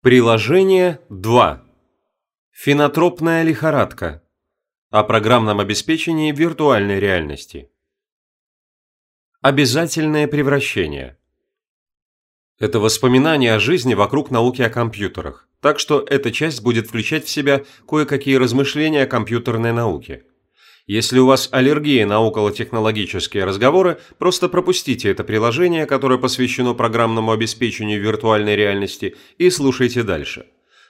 Приложение 2. Фенотропная лихорадка. О программном обеспечении виртуальной реальности. Обязательное превращение. Это воспоминание о жизни вокруг науки о компьютерах, так что эта часть будет включать в себя кое-какие размышления о компьютерной науке. Если у вас аллергия на околотехнологические разговоры, просто пропустите это приложение, которое посвящено программному обеспечению виртуальной реальности, и слушайте дальше.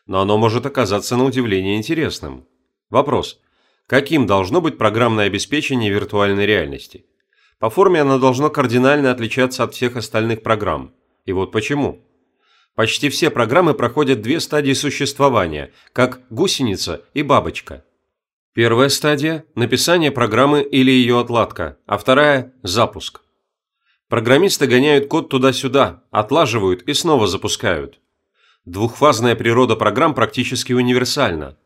Но оно может оказаться на удивление интересным. Вопрос. Каким должно быть программное обеспечение виртуальной реальности? По форме оно должно кардинально отличаться от всех остальных программ. И вот почему. Почти все программы проходят две стадии существования, как гусеница и бабочка – Первая стадия – написание программы или ее отладка, а вторая – запуск. Программисты гоняют код туда-сюда, отлаживают и снова запускают. Двухфазная природа программ практически универсальна.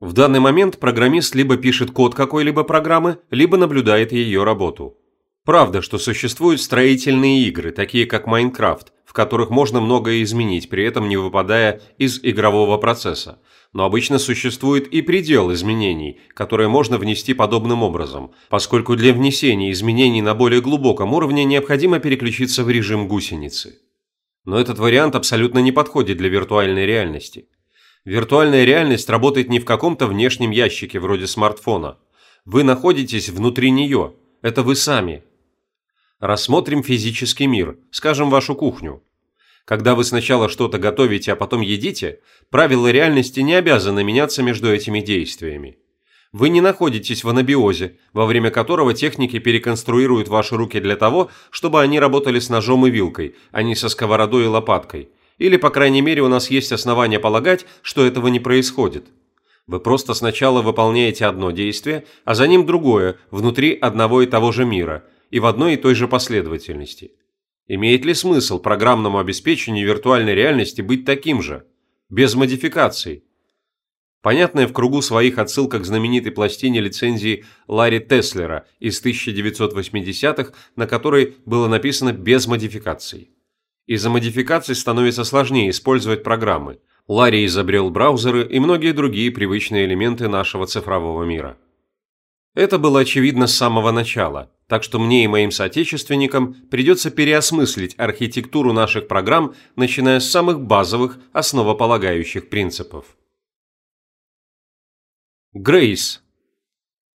В данный момент программист либо пишет код какой-либо программы, либо наблюдает ее работу. Правда, что существуют строительные игры, такие как Майнкрафт, которых можно многое изменить, при этом не выпадая из игрового процесса – но обычно существует и предел изменений, которые можно внести подобным образом, поскольку для внесения изменений на более глубоком уровне необходимо переключиться в режим гусеницы. Но этот вариант абсолютно не подходит для виртуальной реальности. Виртуальная реальность работает не в каком-то внешнем ящике вроде смартфона. Вы находитесь внутри нее, это вы сами. Рассмотрим физический мир, скажем, вашу кухню. Когда вы сначала что-то готовите, а потом едите, правила реальности не обязаны меняться между этими действиями. Вы не находитесь в анабиозе, во время которого техники переконструируют ваши руки для того, чтобы они работали с ножом и вилкой, а не со сковородой и лопаткой. Или, по крайней мере, у нас есть основания полагать, что этого не происходит. Вы просто сначала выполняете одно действие, а за ним другое, внутри одного и того же мира, и в одной и той же последовательности – Имеет ли смысл программному обеспечению виртуальной реальности быть таким же, без модификаций? Понятное в кругу своих отсылка к знаменитой пластине лицензии Ларри Теслера из 1980-х, на которой было написано «без модификаций». Из-за модификаций становится сложнее использовать программы. Ларри изобрел браузеры и многие другие привычные элементы нашего цифрового мира. Это было очевидно с самого начала, так что мне и моим соотечественникам придется переосмыслить архитектуру наших программ, начиная с самых базовых, основополагающих принципов. Грейс.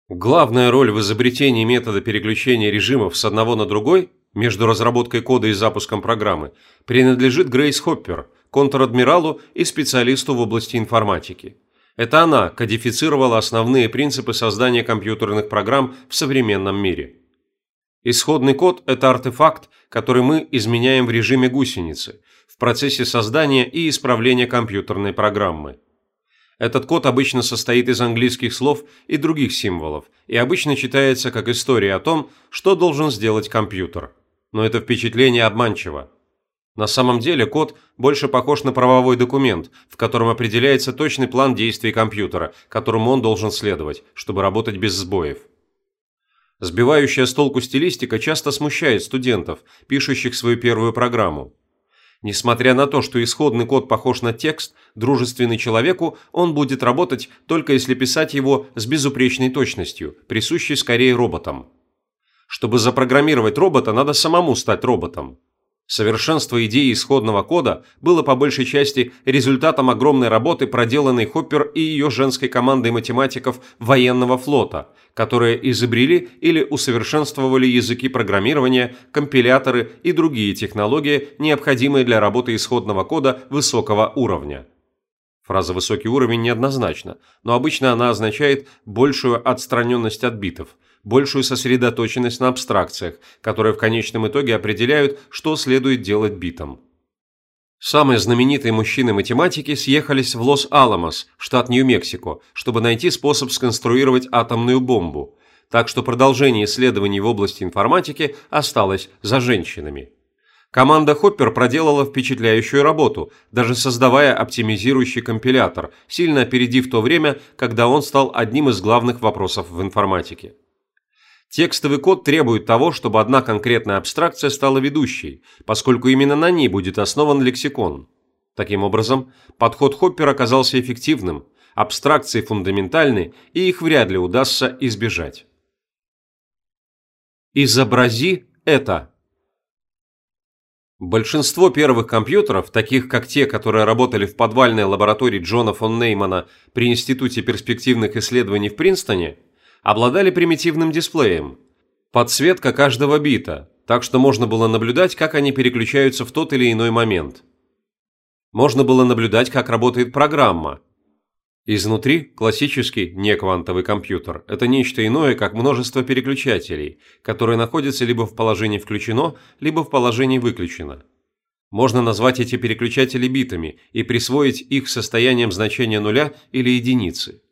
Главная роль в изобретении метода переключения режимов с одного на другой между разработкой кода и запуском программы принадлежит Грейс Хоппер, контр-адмиралу и специалисту в области информатики. Это она кодифицировала основные принципы создания компьютерных программ в современном мире. Исходный код – это артефакт, который мы изменяем в режиме гусеницы, в процессе создания и исправления компьютерной программы. Этот код обычно состоит из английских слов и других символов и обычно читается как история о том, что должен сделать компьютер. Но это впечатление обманчиво. На самом деле код больше похож на правовой документ, в котором определяется точный план действий компьютера, которому он должен следовать, чтобы работать без сбоев. Сбивающая с толку стилистика часто смущает студентов, пишущих свою первую программу. Несмотря на то, что исходный код похож на текст, дружественный человеку, он будет работать только если писать его с безупречной точностью, присущей скорее роботам. Чтобы запрограммировать робота, надо самому стать роботом. Совершенство идеи исходного кода было по большей части результатом огромной работы, проделанной Хоппер и ее женской командой математиков военного флота, которые изобрели или усовершенствовали языки программирования, компиляторы и другие технологии, необходимые для работы исходного кода высокого уровня. Фраза «высокий уровень» неоднозначна, но обычно она означает большую отстраненность от битов – большую сосредоточенность на абстракциях, которые в конечном итоге определяют, что следует делать битам. Самые знаменитые мужчины математики съехались в Лос-Аламос, штат Нью-Мексико, чтобы найти способ сконструировать атомную бомбу, так что продолжение исследований в области информатики осталось за женщинами. Команда Хоппер проделала впечатляющую работу, даже создавая оптимизирующий компилятор, сильно опередив то время, когда он стал одним из главных вопросов в информатике. Текстовый код требует того, чтобы одна конкретная абстракция стала ведущей, поскольку именно на ней будет основан лексикон. Таким образом, подход Хоппер оказался эффективным, абстракции фундаментальны, и их вряд ли удастся избежать. Изобрази это. Большинство первых компьютеров, таких как те, которые работали в подвальной лаборатории Джона фон Неймана при Институте перспективных исследований в Принстоне, обладали примитивным дисплеем. Подсветка каждого бита, так что можно было наблюдать, как они переключаются в тот или иной момент. Можно было наблюдать, как работает программа. Изнутри классический неквантовый компьютер – это нечто иное, как множество переключателей, которые находятся либо в положении включено, либо в положении выключено. Можно назвать эти переключатели битами и присвоить их состоянием значения нуля или единицы.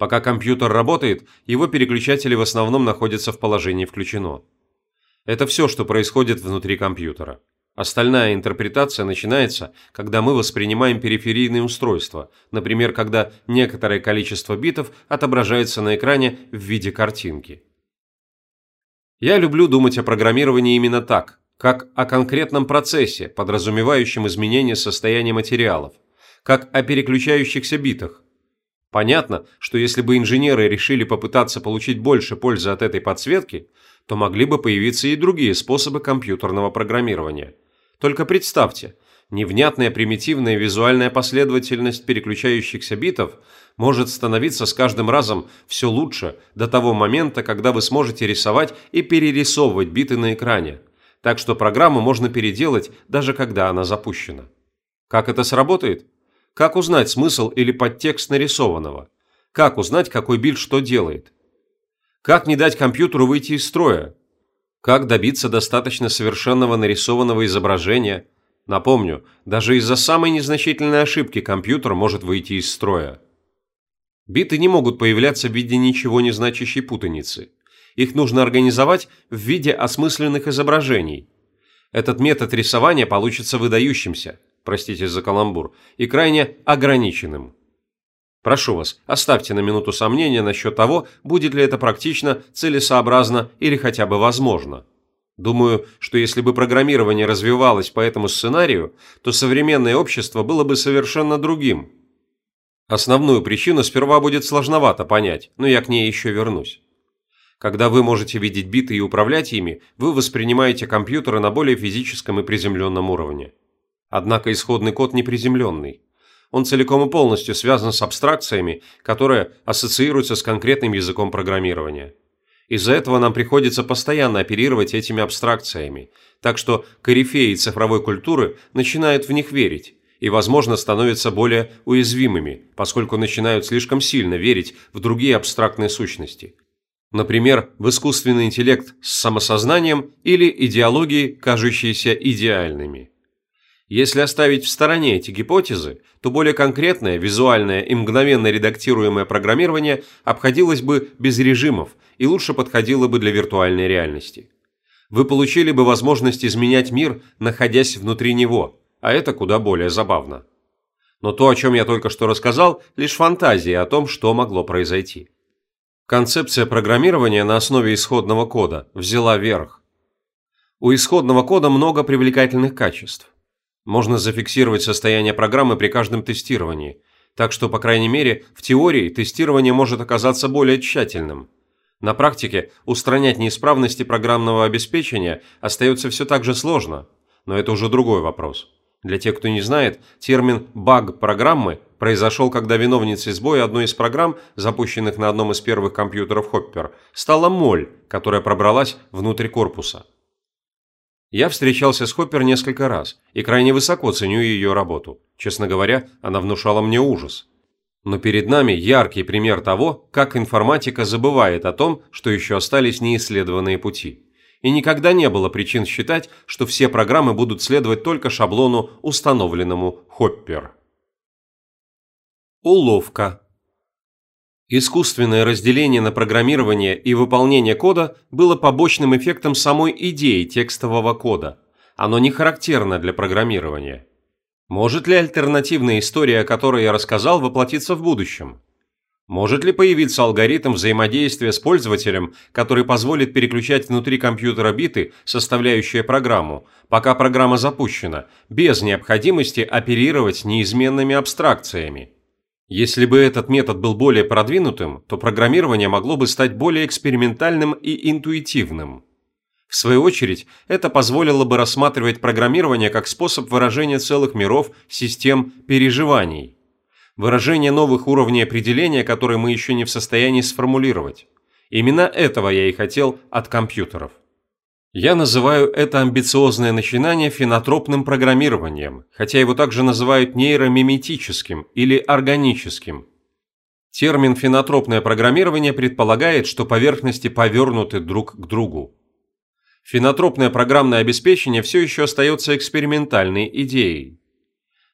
Пока компьютер работает, его переключатели в основном находятся в положении включено. Это все, что происходит внутри компьютера. Остальная интерпретация начинается, когда мы воспринимаем периферийные устройства, например, когда некоторое количество битов отображается на экране в виде картинки. Я люблю думать о программировании именно так, как о конкретном процессе, подразумевающем изменение состояния материалов, как о переключающихся битах. Понятно, что если бы инженеры решили попытаться получить больше пользы от этой подсветки, то могли бы появиться и другие способы компьютерного программирования. Только представьте, невнятная примитивная визуальная последовательность переключающихся битов может становиться с каждым разом все лучше до того момента, когда вы сможете рисовать и перерисовывать биты на экране. Так что программу можно переделать, даже когда она запущена. Как это сработает? Как узнать смысл или подтекст нарисованного? Как узнать, какой бит что делает? Как не дать компьютеру выйти из строя? Как добиться достаточно совершенного нарисованного изображения? Напомню, даже из-за самой незначительной ошибки компьютер может выйти из строя. Биты не могут появляться в виде ничего не значащей путаницы. Их нужно организовать в виде осмысленных изображений. Этот метод рисования получится выдающимся, простите за каламбур, и крайне ограниченным. Прошу вас, оставьте на минуту сомнения насчет того, будет ли это практично, целесообразно или хотя бы возможно. Думаю, что если бы программирование развивалось по этому сценарию, то современное общество было бы совершенно другим. Основную причину сперва будет сложновато понять, но я к ней еще вернусь. Когда вы можете видеть биты и управлять ими, вы воспринимаете компьютеры на более физическом и приземленном уровне. Однако исходный код не приземленный он целиком и полностью связан с абстракциями, которые ассоциируются с конкретным языком программирования. Из-за этого нам приходится постоянно оперировать этими абстракциями, так что корифеи цифровой культуры начинают в них верить и, возможно, становятся более уязвимыми, поскольку начинают слишком сильно верить в другие абстрактные сущности. Например, в искусственный интеллект с самосознанием или идеологии, кажущиеся идеальными. Если оставить в стороне эти гипотезы, то более конкретное, визуальное и мгновенно редактируемое программирование обходилось бы без режимов и лучше подходило бы для виртуальной реальности. Вы получили бы возможность изменять мир, находясь внутри него, а это куда более забавно. Но то, о чем я только что рассказал, лишь фантазия о том, что могло произойти. Концепция программирования на основе исходного кода взяла верх. У исходного кода много привлекательных качеств. Можно зафиксировать состояние программы при каждом тестировании, так что, по крайней мере, в теории тестирование может оказаться более тщательным. На практике устранять неисправности программного обеспечения остается все так же сложно, но это уже другой вопрос. Для тех, кто не знает, термин «баг программы» произошел, когда виновницей сбоя одной из программ, запущенных на одном из первых компьютеров Hopper, стала моль, которая пробралась внутрь корпуса. Я встречался с Хоппер несколько раз и крайне высоко ценю ее работу. Честно говоря, она внушала мне ужас. Но перед нами яркий пример того, как информатика забывает о том, что еще остались неисследованные пути. И никогда не было причин считать, что все программы будут следовать только шаблону, установленному Хоппер. Уловка Искусственное разделение на программирование и выполнение кода было побочным эффектом самой идеи текстового кода. Оно не характерно для программирования. Может ли альтернативная история, о которой я рассказал, воплотиться в будущем? Может ли появиться алгоритм взаимодействия с пользователем, который позволит переключать внутри компьютера биты, составляющие программу, пока программа запущена, без необходимости оперировать неизменными абстракциями? Если бы этот метод был более продвинутым, то программирование могло бы стать более экспериментальным и интуитивным. В свою очередь, это позволило бы рассматривать программирование как способ выражения целых миров, систем, переживаний – выражение новых уровней определения, которые мы еще не в состоянии сформулировать. Именно этого я и хотел от компьютеров. Я называю это амбициозное начинание фенотропным программированием, хотя его также называют нейромиметическим или органическим. Термин «фенотропное программирование» предполагает, что поверхности повернуты друг к другу. Фенотропное программное обеспечение все еще остается экспериментальной идеей.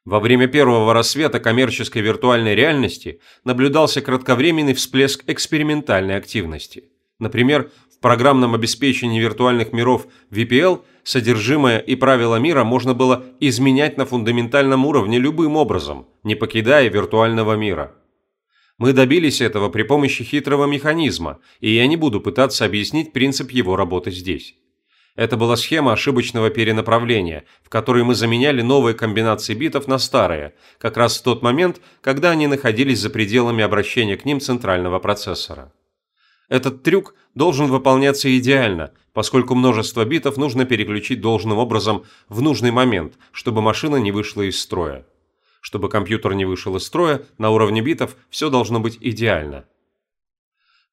Во время первого рассвета коммерческой виртуальной реальности наблюдался кратковременный всплеск экспериментальной активности. Например, в программном обеспечении виртуальных миров VPL содержимое и правила мира можно было изменять на фундаментальном уровне любым образом, не покидая виртуального мира. Мы добились этого при помощи хитрого механизма, и я не буду пытаться объяснить принцип его работы здесь. Это была схема ошибочного перенаправления, в которой мы заменяли новые комбинации битов на старые, как раз в тот момент, когда они находились за пределами обращения к ним центрального процессора. Этот трюк должен выполняться идеально, поскольку множество битов нужно переключить должным образом в нужный момент, чтобы машина не вышла из строя. Чтобы компьютер не вышел из строя, на уровне битов все должно быть идеально –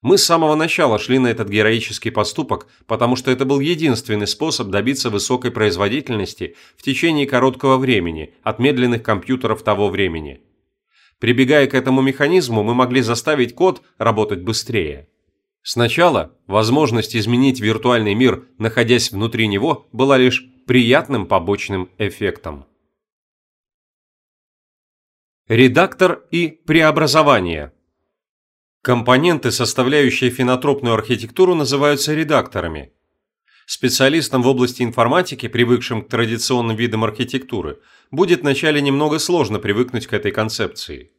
мы с самого начала шли на этот героический поступок, потому что это был единственный способ добиться высокой производительности в течение короткого времени от медленных компьютеров того времени. Прибегая к этому механизму, мы могли заставить код работать быстрее. Сначала возможность изменить виртуальный мир, находясь внутри него, была лишь приятным побочным эффектом. Редактор и преобразование – Компоненты, составляющие фенотропную архитектуру, называются редакторами. Специалистам в области информатики, привыкшим к традиционным видам архитектуры, будет вначале немного сложно привыкнуть к этой концепции.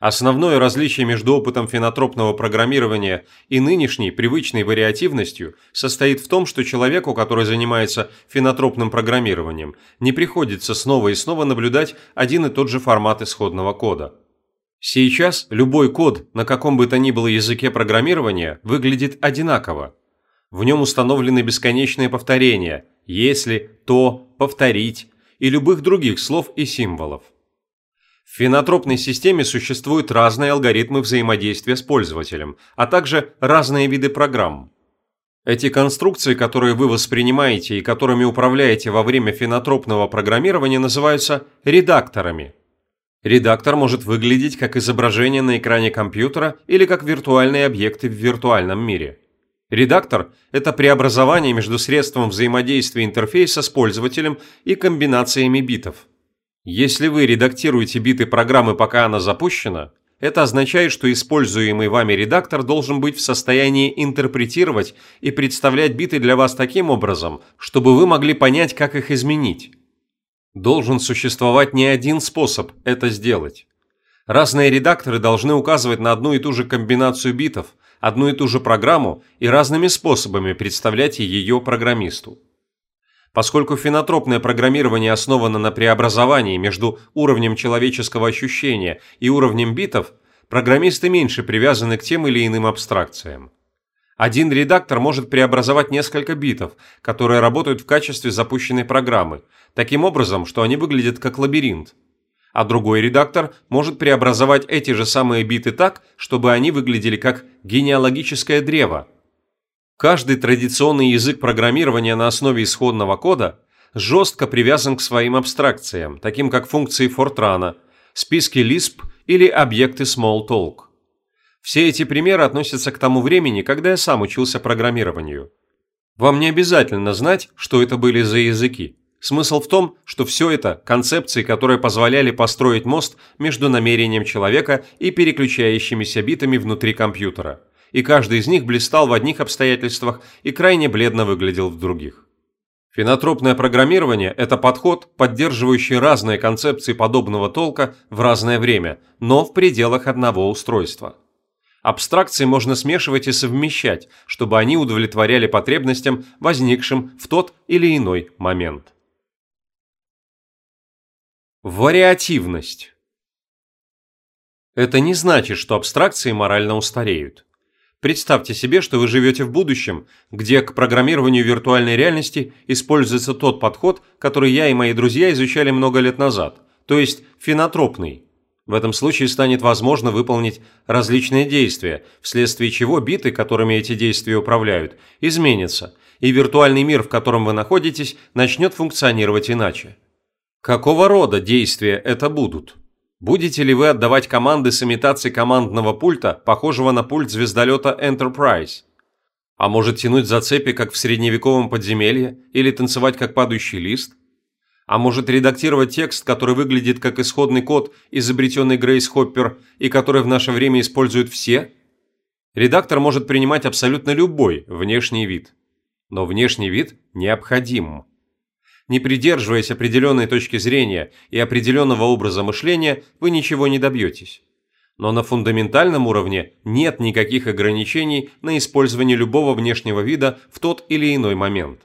Основное различие между опытом фенотропного программирования и нынешней привычной вариативностью состоит в том, что человеку, который занимается фенотропным программированием, не приходится снова и снова наблюдать один и тот же формат исходного кода. Сейчас любой код на каком бы то ни было языке программирования выглядит одинаково. В нем установлены бесконечные повторения «если», «то», «повторить» и любых других слов и символов. В фенотропной системе существуют разные алгоритмы взаимодействия с пользователем, а также разные виды программ. Эти конструкции, которые вы воспринимаете и которыми управляете во время фенотропного программирования, называются редакторами – Редактор может выглядеть как изображение на экране компьютера или как виртуальные объекты в виртуальном мире. Редактор – это преобразование между средством взаимодействия интерфейса с пользователем и комбинациями битов. Если вы редактируете биты программы, пока она запущена, это означает, что используемый вами редактор должен быть в состоянии интерпретировать и представлять биты для вас таким образом, чтобы вы могли понять, как их изменить. Должен существовать не один способ это сделать. Разные редакторы должны указывать на одну и ту же комбинацию битов, одну и ту же программу и разными способами представлять ее программисту. Поскольку фенотропное программирование основано на преобразовании между уровнем человеческого ощущения и уровнем битов, программисты меньше привязаны к тем или иным абстракциям. Один редактор может преобразовать несколько битов, которые работают в качестве запущенной программы, таким образом, что они выглядят как лабиринт. А другой редактор может преобразовать эти же самые биты так, чтобы они выглядели как генеалогическое древо. Каждый традиционный язык программирования на основе исходного кода жестко привязан к своим абстракциям, таким как функции Fortran, списки Lisp или объекты Smalltalk. Все эти примеры относятся к тому времени, когда я сам учился программированию. Вам не обязательно знать, что это были за языки. Смысл в том, что все это – концепции, которые позволяли построить мост между намерением человека и переключающимися битами внутри компьютера. И каждый из них блистал в одних обстоятельствах и крайне бледно выглядел в других. Фенотропное программирование – это подход, поддерживающий разные концепции подобного толка в разное время, но в пределах одного устройства. Абстракции можно смешивать и совмещать, чтобы они удовлетворяли потребностям, возникшим в тот или иной момент. Вариативность. Это не значит, что абстракции морально устареют. Представьте себе, что вы живете в будущем, где к программированию виртуальной реальности используется тот подход, который я и мои друзья изучали много лет назад, то есть фенотропный. В этом случае станет возможно выполнить различные действия, вследствие чего биты, которыми эти действия управляют, изменятся, и виртуальный мир, в котором вы находитесь, начнет функционировать иначе. Какого рода действия это будут? Будете ли вы отдавать команды с имитацией командного пульта, похожего на пульт звездолета Enterprise? А может тянуть за цепи, как в средневековом подземелье, или танцевать, как падающий лист? А может редактировать текст, который выглядит как исходный код, изобретенный Грейс Хоппер, и который в наше время используют все? Редактор может принимать абсолютно любой внешний вид. Но внешний вид необходим не придерживаясь определенной точки зрения и определенного образа мышления, вы ничего не добьетесь. Но на фундаментальном уровне нет никаких ограничений на использование любого внешнего вида в тот или иной момент.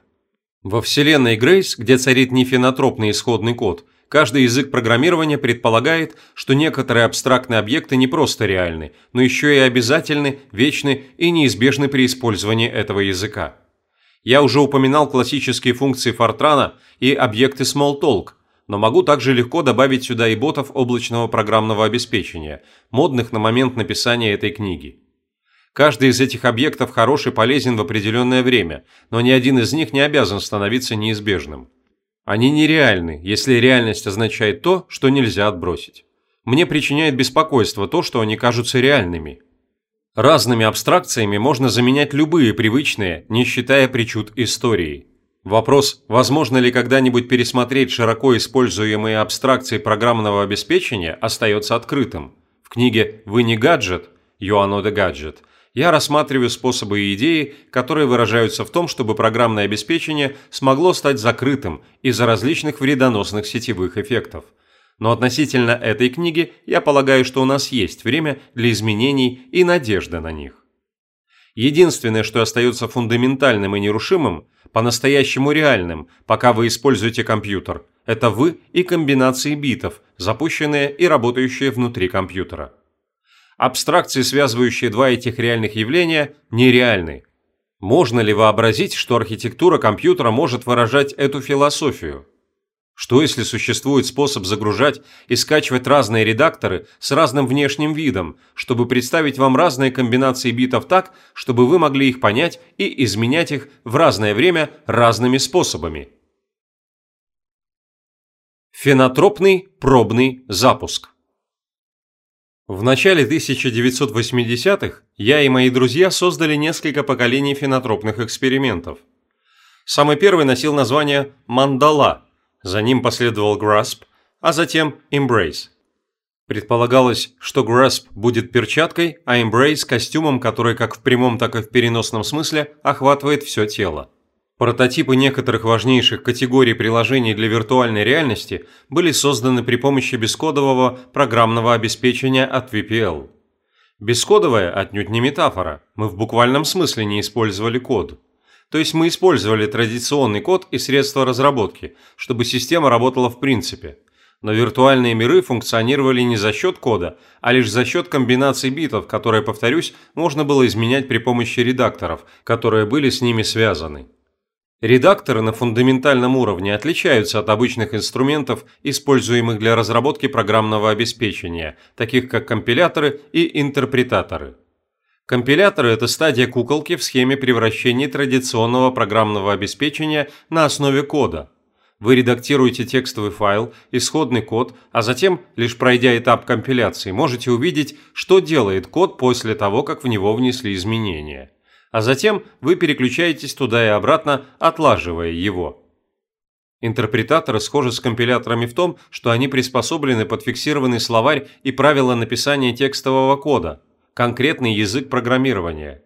Во вселенной Грейс, где царит нефенотропный исходный код, каждый язык программирования предполагает, что некоторые абстрактные объекты не просто реальны, но еще и обязательны, вечны и неизбежны при использовании этого языка. Я уже упоминал классические функции Fortran и объекты Smalltalk, но могу также легко добавить сюда и ботов облачного программного обеспечения, модных на момент написания этой книги. Каждый из этих объектов хорош и полезен в определенное время, но ни один из них не обязан становиться неизбежным. Они нереальны, если реальность означает то, что нельзя отбросить. Мне причиняет беспокойство то, что они кажутся реальными – Разными абстракциями можно заменять любые привычные, не считая причуд истории. Вопрос, возможно ли когда-нибудь пересмотреть широко используемые абстракции программного обеспечения, остается открытым. В книге «Вы не гаджет» «You are not a gadget» я рассматриваю способы и идеи, которые выражаются в том, чтобы программное обеспечение смогло стать закрытым из-за различных вредоносных сетевых эффектов – но относительно этой книги я полагаю, что у нас есть время для изменений и надежда на них. Единственное, что остается фундаментальным и нерушимым, по-настоящему реальным, пока вы используете компьютер, это вы и комбинации битов, запущенные и работающие внутри компьютера. Абстракции, связывающие два этих реальных явления, нереальны. Можно ли вообразить, что архитектура компьютера может выражать эту философию? Что если существует способ загружать и скачивать разные редакторы с разным внешним видом, чтобы представить вам разные комбинации битов так, чтобы вы могли их понять и изменять их в разное время разными способами? Фенотропный пробный запуск В начале 1980-х я и мои друзья создали несколько поколений фенотропных экспериментов. Самый первый носил название «Мандала», за ним последовал Grasp, а затем Embrace. Предполагалось, что Grasp будет перчаткой, а Embrace – костюмом, который как в прямом, так и в переносном смысле охватывает все тело. Прототипы некоторых важнейших категорий приложений для виртуальной реальности были созданы при помощи бескодового программного обеспечения от VPL. Бескодовая отнюдь не метафора, мы в буквальном смысле не использовали код. То есть мы использовали традиционный код и средства разработки, чтобы система работала в принципе. Но виртуальные миры функционировали не за счет кода, а лишь за счет комбинаций битов, которые, повторюсь, можно было изменять при помощи редакторов, которые были с ними связаны. Редакторы на фундаментальном уровне отличаются от обычных инструментов, используемых для разработки программного обеспечения, таких как компиляторы и интерпретаторы. Компилятор – это стадия куколки в схеме превращения традиционного программного обеспечения на основе кода. Вы редактируете текстовый файл, исходный код, а затем, лишь пройдя этап компиляции, можете увидеть, что делает код после того, как в него внесли изменения. А затем вы переключаетесь туда и обратно, отлаживая его. Интерпретаторы схожи с компиляторами в том, что они приспособлены под фиксированный словарь и правила написания текстового кода – конкретный язык программирования.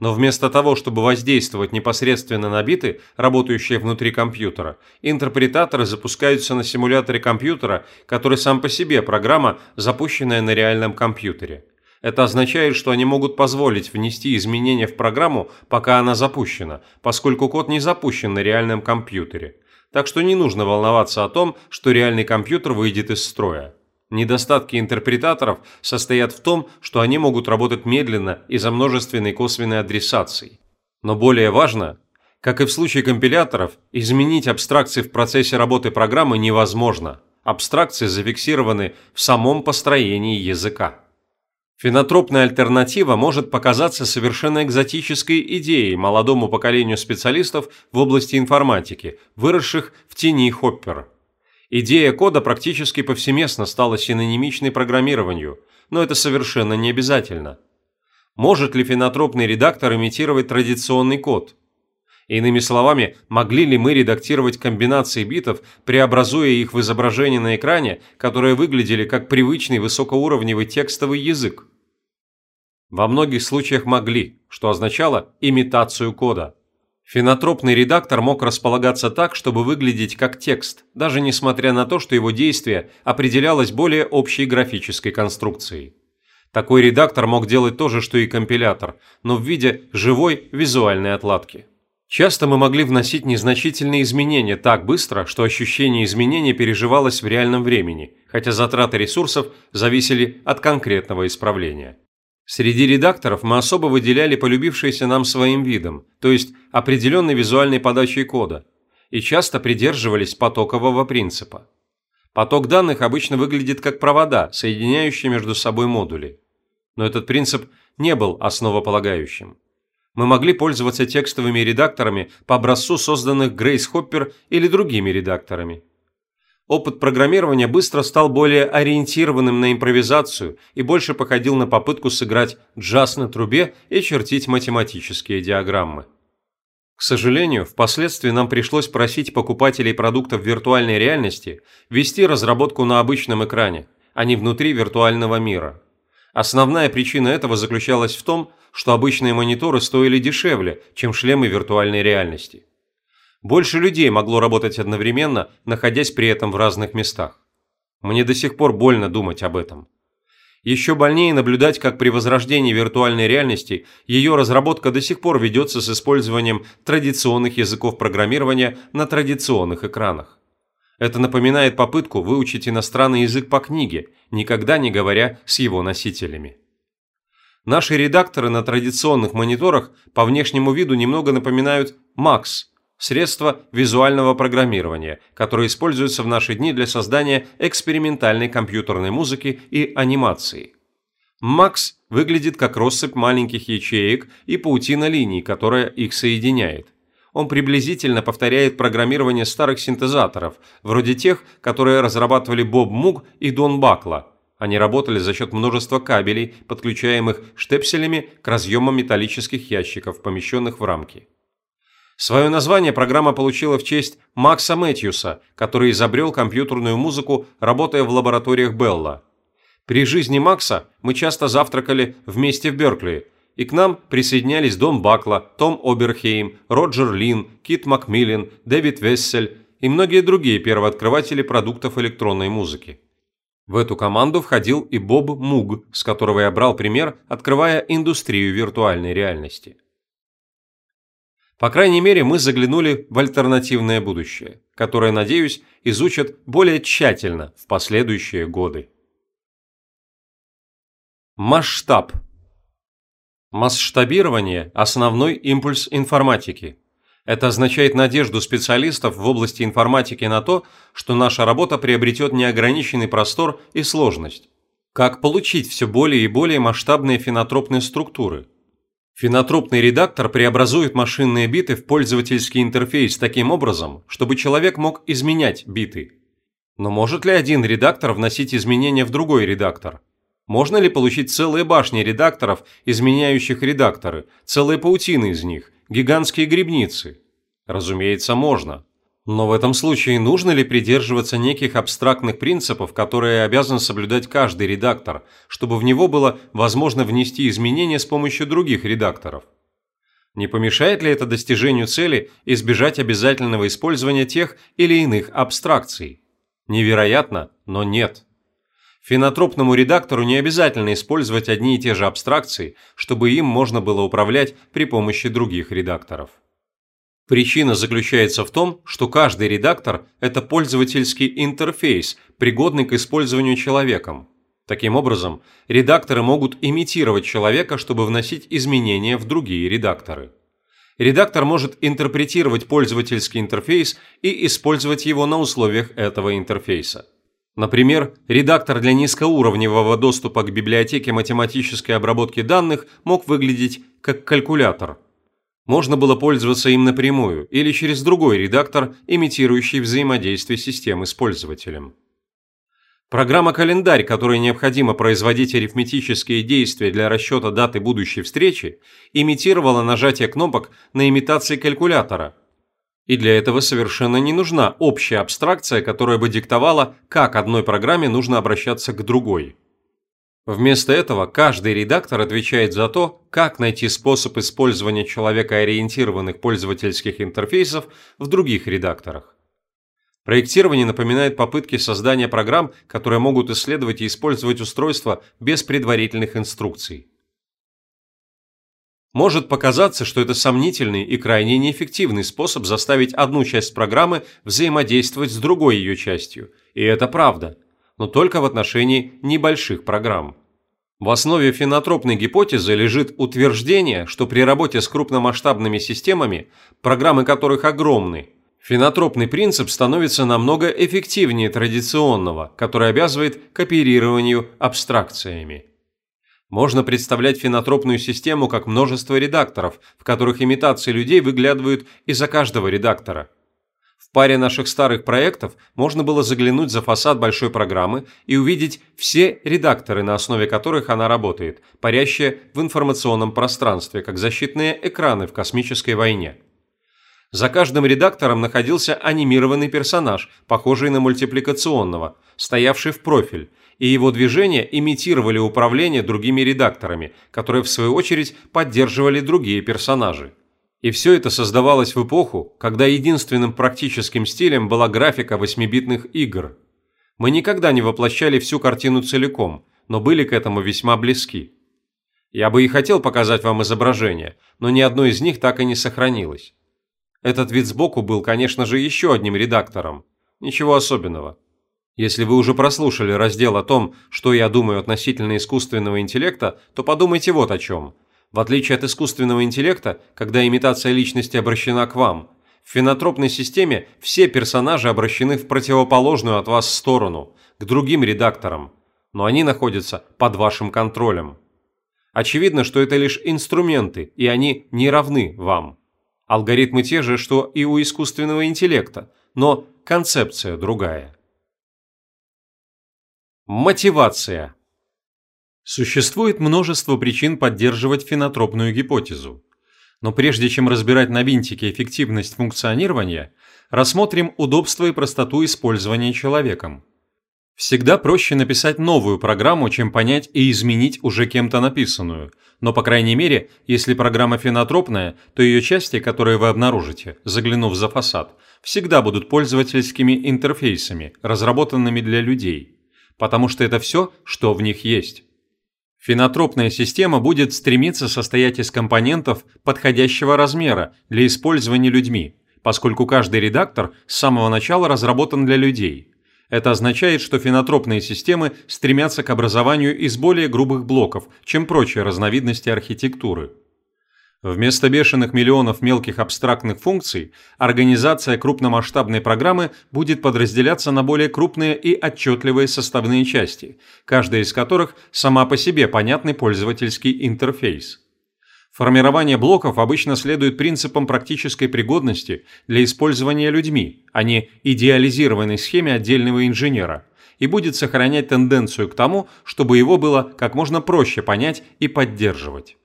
Но вместо того, чтобы воздействовать непосредственно на биты, работающие внутри компьютера, интерпретаторы запускаются на симуляторе компьютера, который сам по себе программа, запущенная на реальном компьютере. Это означает, что они могут позволить внести изменения в программу, пока она запущена, поскольку код не запущен на реальном компьютере. Так что не нужно волноваться о том, что реальный компьютер выйдет из строя. Недостатки интерпретаторов состоят в том, что они могут работать медленно из-за множественной косвенной адресации. Но более важно, как и в случае компиляторов, изменить абстракции в процессе работы программы невозможно. Абстракции зафиксированы в самом построении языка. Фенотропная альтернатива может показаться совершенно экзотической идеей молодому поколению специалистов в области информатики, выросших в тени Хоппера. Идея кода практически повсеместно стала синонимичной программированию, но это совершенно не обязательно. Может ли фенотропный редактор имитировать традиционный код? Иными словами, могли ли мы редактировать комбинации битов, преобразуя их в изображение на экране, которые выглядели как привычный высокоуровневый текстовый язык? Во многих случаях могли, что означало имитацию кода. Фенотропный редактор мог располагаться так, чтобы выглядеть как текст, даже несмотря на то, что его действие определялось более общей графической конструкцией. Такой редактор мог делать то же, что и компилятор, но в виде живой визуальной отладки. Часто мы могли вносить незначительные изменения так быстро, что ощущение изменения переживалось в реальном времени, хотя затраты ресурсов зависели от конкретного исправления. Среди редакторов мы особо выделяли полюбившиеся нам своим видом, то есть определенной визуальной подачей кода, и часто придерживались потокового принципа. Поток данных обычно выглядит как провода, соединяющие между собой модули. Но этот принцип не был основополагающим. Мы могли пользоваться текстовыми редакторами по образцу созданных Грейс Хоппер или другими редакторами. Опыт программирования быстро стал более ориентированным на импровизацию и больше походил на попытку сыграть джаз на трубе и чертить математические диаграммы. К сожалению, впоследствии нам пришлось просить покупателей продуктов виртуальной реальности вести разработку на обычном экране, а не внутри виртуального мира. Основная причина этого заключалась в том, что обычные мониторы стоили дешевле, чем шлемы виртуальной реальности. Больше людей могло работать одновременно, находясь при этом в разных местах. Мне до сих пор больно думать об этом. Еще больнее наблюдать, как при возрождении виртуальной реальности ее разработка до сих пор ведется с использованием традиционных языков программирования на традиционных экранах. Это напоминает попытку выучить иностранный язык по книге, никогда не говоря с его носителями. Наши редакторы на традиционных мониторах по внешнему виду немного напоминают Max – средства визуального программирования, которые используются в наши дни для создания экспериментальной компьютерной музыки и анимации. Макс выглядит как россыпь маленьких ячеек и паутина линий, которая их соединяет. Он приблизительно повторяет программирование старых синтезаторов, вроде тех, которые разрабатывали Боб Муг и Дон Бакла. Они работали за счет множества кабелей, подключаемых штепселями к разъемам металлических ящиков, помещенных в рамки. Свое название программа получила в честь Макса Мэтьюса, который изобрел компьютерную музыку, работая в лабораториях Белла. При жизни Макса мы часто завтракали вместе в Беркли, и к нам присоединялись Дон Бакла, Том Оберхейм, Роджер Лин, Кит Макмиллин, Дэвид Вессель и многие другие первооткрыватели продуктов электронной музыки. В эту команду входил и Боб Муг, с которого я брал пример, открывая индустрию виртуальной реальности. По крайней мере, мы заглянули в альтернативное будущее, которое, надеюсь, изучат более тщательно в последующие годы. Масштаб. Масштабирование – основной импульс информатики. Это означает надежду специалистов в области информатики на то, что наша работа приобретет неограниченный простор и сложность. Как получить все более и более масштабные фенотропные структуры – Фенотропный редактор преобразует машинные биты в пользовательский интерфейс таким образом, чтобы человек мог изменять биты. Но может ли один редактор вносить изменения в другой редактор? Можно ли получить целые башни редакторов, изменяющих редакторы, целые паутины из них, гигантские грибницы? Разумеется, можно. Но в этом случае нужно ли придерживаться неких абстрактных принципов, которые обязан соблюдать каждый редактор, чтобы в него было возможно внести изменения с помощью других редакторов? Не помешает ли это достижению цели избежать обязательного использования тех или иных абстракций? Невероятно, но нет. Фенотропному редактору не обязательно использовать одни и те же абстракции, чтобы им можно было управлять при помощи других редакторов. Причина заключается в том, что каждый редактор – это пользовательский интерфейс, пригодный к использованию человеком. Таким образом, редакторы могут имитировать человека, чтобы вносить изменения в другие редакторы. Редактор может интерпретировать пользовательский интерфейс и использовать его на условиях этого интерфейса. Например, редактор для низкоуровневого доступа к библиотеке математической обработки данных мог выглядеть как калькулятор. Можно было пользоваться им напрямую или через другой редактор, имитирующий взаимодействие системы с пользователем. Программа-календарь, которой необходимо производить арифметические действия для расчета даты будущей встречи, имитировала нажатие кнопок на имитации калькулятора – и для этого совершенно не нужна общая абстракция, которая бы диктовала, как одной программе нужно обращаться к другой. Вместо этого каждый редактор отвечает за то, как найти способ использования человекоориентированных пользовательских интерфейсов в других редакторах. Проектирование напоминает попытки создания программ, которые могут исследовать и использовать устройство без предварительных инструкций. Может показаться, что это сомнительный и крайне неэффективный способ заставить одну часть программы взаимодействовать с другой ее частью. И это правда, но только в отношении небольших программ. В основе фенотропной гипотезы лежит утверждение, что при работе с крупномасштабными системами, программы которых огромны, фенотропный принцип становится намного эффективнее традиционного, который обязывает к оперированию абстракциями. Можно представлять фенотропную систему как множество редакторов, в которых имитации людей выглядывают из-за каждого редактора. Паре наших старых проектов можно было заглянуть за фасад большой программы и увидеть все редакторы, на основе которых она работает, парящие в информационном пространстве, как защитные экраны в космической войне. За каждым редактором находился анимированный персонаж, похожий на мультипликационного, стоявший в профиль, и его движения имитировали управление другими редакторами, которые в свою очередь поддерживали другие персонажи. И все это создавалось в эпоху, когда единственным практическим стилем была графика 8-битных игр. Мы никогда не воплощали всю картину целиком, но были к этому весьма близки. Я бы и хотел показать вам изображение, но ни одно из них так и не сохранилось. Этот вид сбоку был, конечно же, еще одним редактором. Ничего особенного. Если вы уже прослушали раздел о том, что я думаю относительно искусственного интеллекта, то подумайте вот о чем. В отличие от искусственного интеллекта, когда имитация личности обращена к вам, в фенотропной системе все персонажи обращены в противоположную от вас сторону, к другим редакторам, но они находятся под вашим контролем. Очевидно, что это лишь инструменты, и они не равны вам. Алгоритмы те же, что и у искусственного интеллекта, но концепция другая. Мотивация. Существует множество причин поддерживать фенотропную гипотезу. Но прежде чем разбирать на винтике эффективность функционирования, рассмотрим удобство и простоту использования человеком. Всегда проще написать новую программу, чем понять и изменить уже кем-то написанную. Но, по крайней мере, если программа фенотропная, то ее части, которые вы обнаружите, заглянув за фасад, всегда будут пользовательскими интерфейсами, разработанными для людей потому что это все, что в них есть. Фенотропная система будет стремиться состоять из компонентов подходящего размера для использования людьми, поскольку каждый редактор с самого начала разработан для людей. Это означает, что фенотропные системы стремятся к образованию из более грубых блоков, чем прочие разновидности архитектуры. Вместо бешеных миллионов мелких абстрактных функций, организация крупномасштабной программы будет подразделяться на более крупные и отчетливые составные части, каждая из которых сама по себе понятный пользовательский интерфейс. Формирование блоков обычно следует принципам практической пригодности для использования людьми, а не идеализированной схеме отдельного инженера, и будет сохранять тенденцию к тому, чтобы его было как можно проще понять и поддерживать.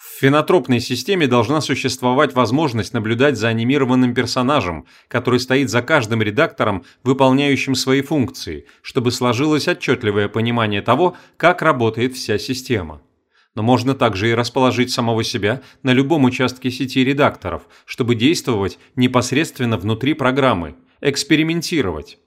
В фенотропной системе должна существовать возможность наблюдать за анимированным персонажем, который стоит за каждым редактором, выполняющим свои функции, чтобы сложилось отчетливое понимание того, как работает вся система. Но можно также и расположить самого себя на любом участке сети редакторов, чтобы действовать непосредственно внутри программы, экспериментировать.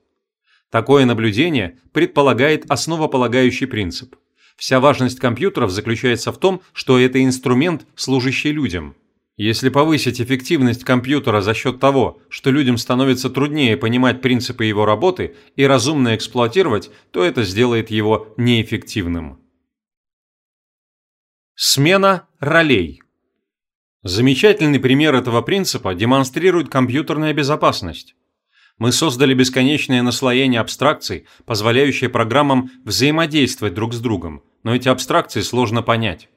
Такое наблюдение предполагает основополагающий принцип. Вся важность компьютеров заключается в том, что это инструмент, служащий людям. Если повысить эффективность компьютера за счет того, что людям становится труднее понимать принципы его работы и разумно эксплуатировать, то это сделает его неэффективным. Смена ролей. Замечательный пример этого принципа демонстрирует компьютерная безопасность. Мы создали бесконечное наслоение абстракций, позволяющее программам взаимодействовать друг с другом, но эти абстракции сложно понять.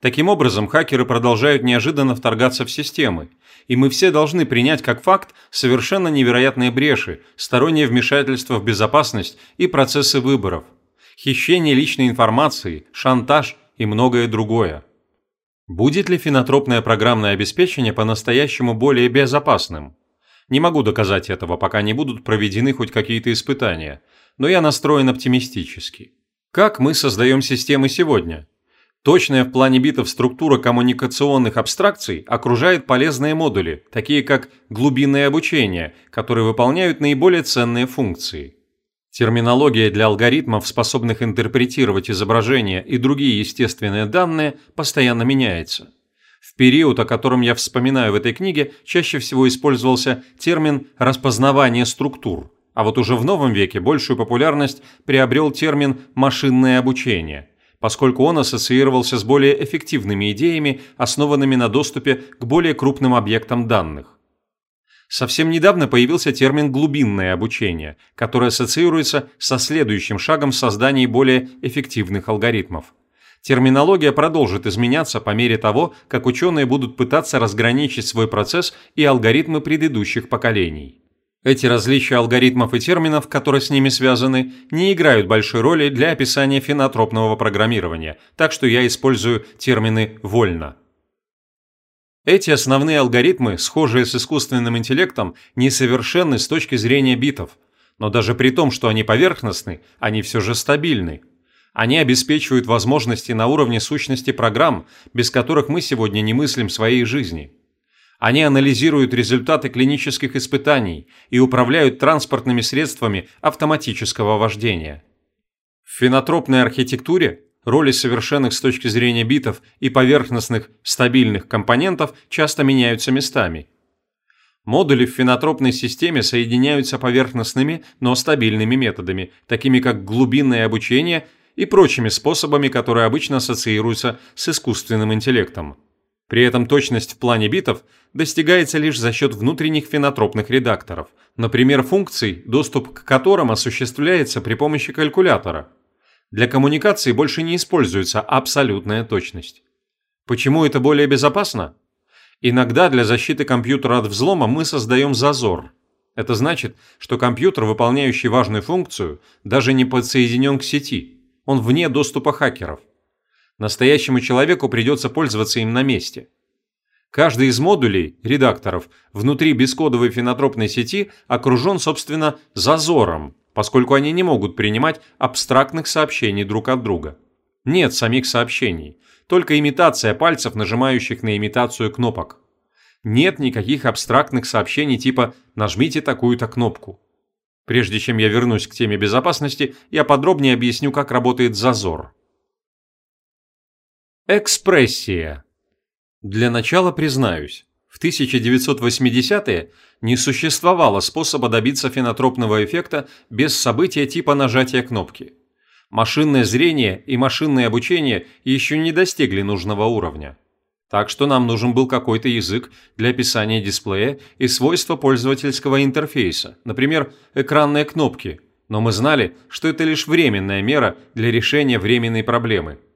Таким образом, хакеры продолжают неожиданно вторгаться в системы, и мы все должны принять как факт совершенно невероятные бреши, стороннее вмешательство в безопасность и процессы выборов, хищение личной информации, шантаж и многое другое. Будет ли фенотропное программное обеспечение по-настоящему более безопасным? Не могу доказать этого, пока не будут проведены хоть какие-то испытания, но я настроен оптимистически. Как мы создаем системы сегодня? Точная в плане битов структура коммуникационных абстракций окружает полезные модули, такие как глубинное обучение, которые выполняют наиболее ценные функции. Терминология для алгоритмов, способных интерпретировать изображения и другие естественные данные, постоянно меняется. В период, о котором я вспоминаю в этой книге, чаще всего использовался термин «распознавание структур», а вот уже в новом веке большую популярность приобрел термин «машинное обучение», поскольку он ассоциировался с более эффективными идеями, основанными на доступе к более крупным объектам данных. Совсем недавно появился термин «глубинное обучение», который ассоциируется со следующим шагом в создании более эффективных алгоритмов. Терминология продолжит изменяться по мере того, как ученые будут пытаться разграничить свой процесс и алгоритмы предыдущих поколений. Эти различия алгоритмов и терминов, которые с ними связаны, не играют большой роли для описания фенотропного программирования, так что я использую термины вольно. Эти основные алгоритмы, схожие с искусственным интеллектом, несовершенны с точки зрения битов. Но даже при том, что они поверхностны, они все же стабильны. Они обеспечивают возможности на уровне сущности программ, без которых мы сегодня не мыслим своей жизни. Они анализируют результаты клинических испытаний и управляют транспортными средствами автоматического вождения. В фенотропной архитектуре роли совершенных с точки зрения битов и поверхностных стабильных компонентов часто меняются местами. Модули в фенотропной системе соединяются поверхностными, но стабильными методами, такими как глубинное обучение и прочими способами, которые обычно ассоциируются с искусственным интеллектом. При этом точность в плане битов достигается лишь за счет внутренних фенотропных редакторов, например, функций, доступ к которым осуществляется при помощи калькулятора – для коммуникации больше не используется абсолютная точность. Почему это более безопасно? Иногда для защиты компьютера от взлома мы создаем зазор. Это значит, что компьютер, выполняющий важную функцию, даже не подсоединен к сети. Он вне доступа хакеров. Настоящему человеку придется пользоваться им на месте. Каждый из модулей, редакторов, внутри бескодовой фенотропной сети окружен, собственно, зазором, поскольку они не могут принимать абстрактных сообщений друг от друга. Нет самих сообщений, только имитация пальцев, нажимающих на имитацию кнопок. Нет никаких абстрактных сообщений типа «нажмите такую-то кнопку». Прежде чем я вернусь к теме безопасности, я подробнее объясню, как работает зазор. Экспрессия. Для начала признаюсь, в 1980-е не существовало способа добиться фенотропного эффекта без события типа нажатия кнопки. Машинное зрение и машинное обучение еще не достигли нужного уровня. Так что нам нужен был какой-то язык для описания дисплея и свойства пользовательского интерфейса, например, экранные кнопки, но мы знали, что это лишь временная мера для решения временной проблемы –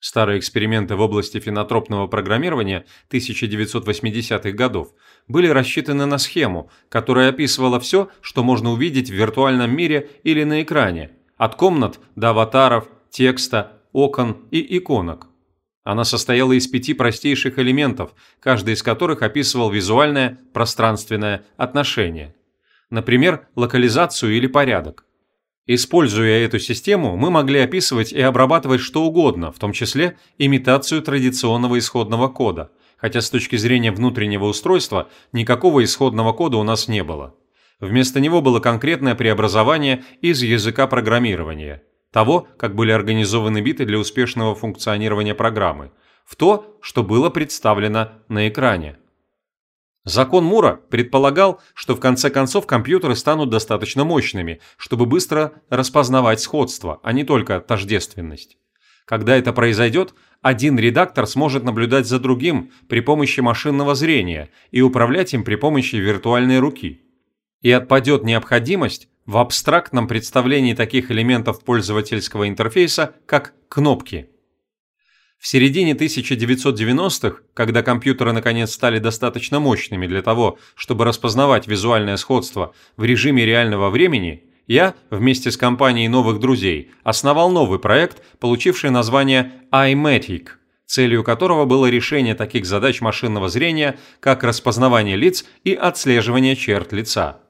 Старые эксперименты в области фенотропного программирования 1980-х годов были рассчитаны на схему, которая описывала все, что можно увидеть в виртуальном мире или на экране, от комнат до аватаров, текста, окон и иконок. Она состояла из пяти простейших элементов, каждый из которых описывал визуальное, пространственное отношение. Например, локализацию или порядок. Используя эту систему, мы могли описывать и обрабатывать что угодно, в том числе имитацию традиционного исходного кода, хотя с точки зрения внутреннего устройства никакого исходного кода у нас не было. Вместо него было конкретное преобразование из языка программирования, того, как были организованы биты для успешного функционирования программы, в то, что было представлено на экране. Закон Мура предполагал, что в конце концов компьютеры станут достаточно мощными, чтобы быстро распознавать сходство, а не только тождественность. Когда это произойдет, один редактор сможет наблюдать за другим при помощи машинного зрения и управлять им при помощи виртуальной руки. И отпадет необходимость в абстрактном представлении таких элементов пользовательского интерфейса, как кнопки. В середине 1990-х, когда компьютеры наконец стали достаточно мощными для того, чтобы распознавать визуальное сходство в режиме реального времени, я, вместе с компанией новых друзей, основал новый проект, получивший название iMatic, целью которого было решение таких задач машинного зрения, как распознавание лиц и отслеживание черт лица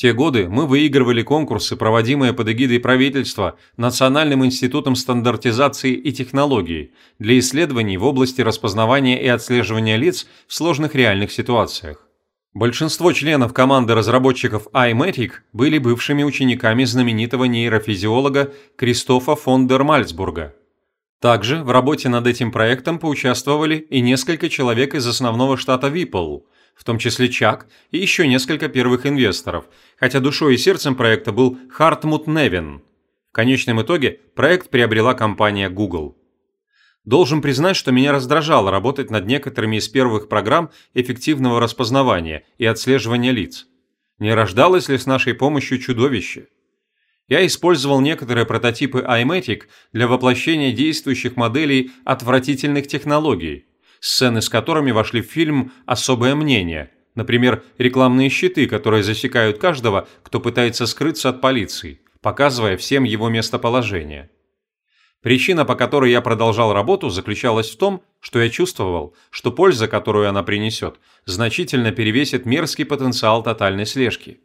те годы мы выигрывали конкурсы, проводимые под эгидой правительства Национальным институтом стандартизации и технологий для исследований в области распознавания и отслеживания лиц в сложных реальных ситуациях. Большинство членов команды разработчиков iMatic были бывшими учениками знаменитого нейрофизиолога Кристофа фон дер Мальцбурга. Также в работе над этим проектом поучаствовали и несколько человек из основного штата Виппл – в том числе Чак и еще несколько первых инвесторов, хотя душой и сердцем проекта был Хартмут Невин. В конечном итоге проект приобрела компания Google. Должен признать, что меня раздражало работать над некоторыми из первых программ эффективного распознавания и отслеживания лиц. Не рождалось ли с нашей помощью чудовище? Я использовал некоторые прототипы iMatic для воплощения действующих моделей отвратительных технологий – сцены с которыми вошли в фильм «Особое мнение», например, рекламные щиты, которые засекают каждого, кто пытается скрыться от полиции, показывая всем его местоположение. Причина, по которой я продолжал работу, заключалась в том, что я чувствовал, что польза, которую она принесет, значительно перевесит мерзкий потенциал тотальной слежки.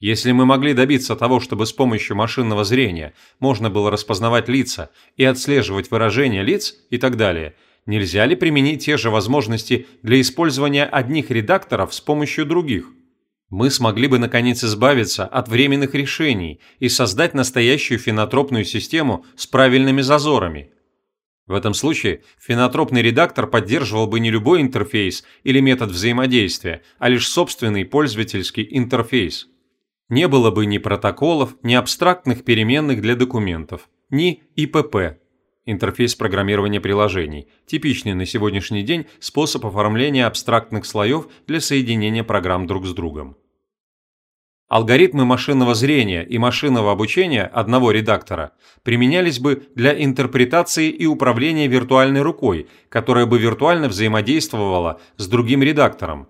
Если мы могли добиться того, чтобы с помощью машинного зрения можно было распознавать лица и отслеживать выражения лиц и так далее – нельзя ли применить те же возможности для использования одних редакторов с помощью других? Мы смогли бы наконец избавиться от временных решений и создать настоящую фенотропную систему с правильными зазорами. В этом случае фенотропный редактор поддерживал бы не любой интерфейс или метод взаимодействия, а лишь собственный пользовательский интерфейс. Не было бы ни протоколов, ни абстрактных переменных для документов, ни ИПП Интерфейс программирования приложений – типичный на сегодняшний день способ оформления абстрактных слоев для соединения программ друг с другом. Алгоритмы машинного зрения и машинного обучения одного редактора применялись бы для интерпретации и управления виртуальной рукой, которая бы виртуально взаимодействовала с другим редактором.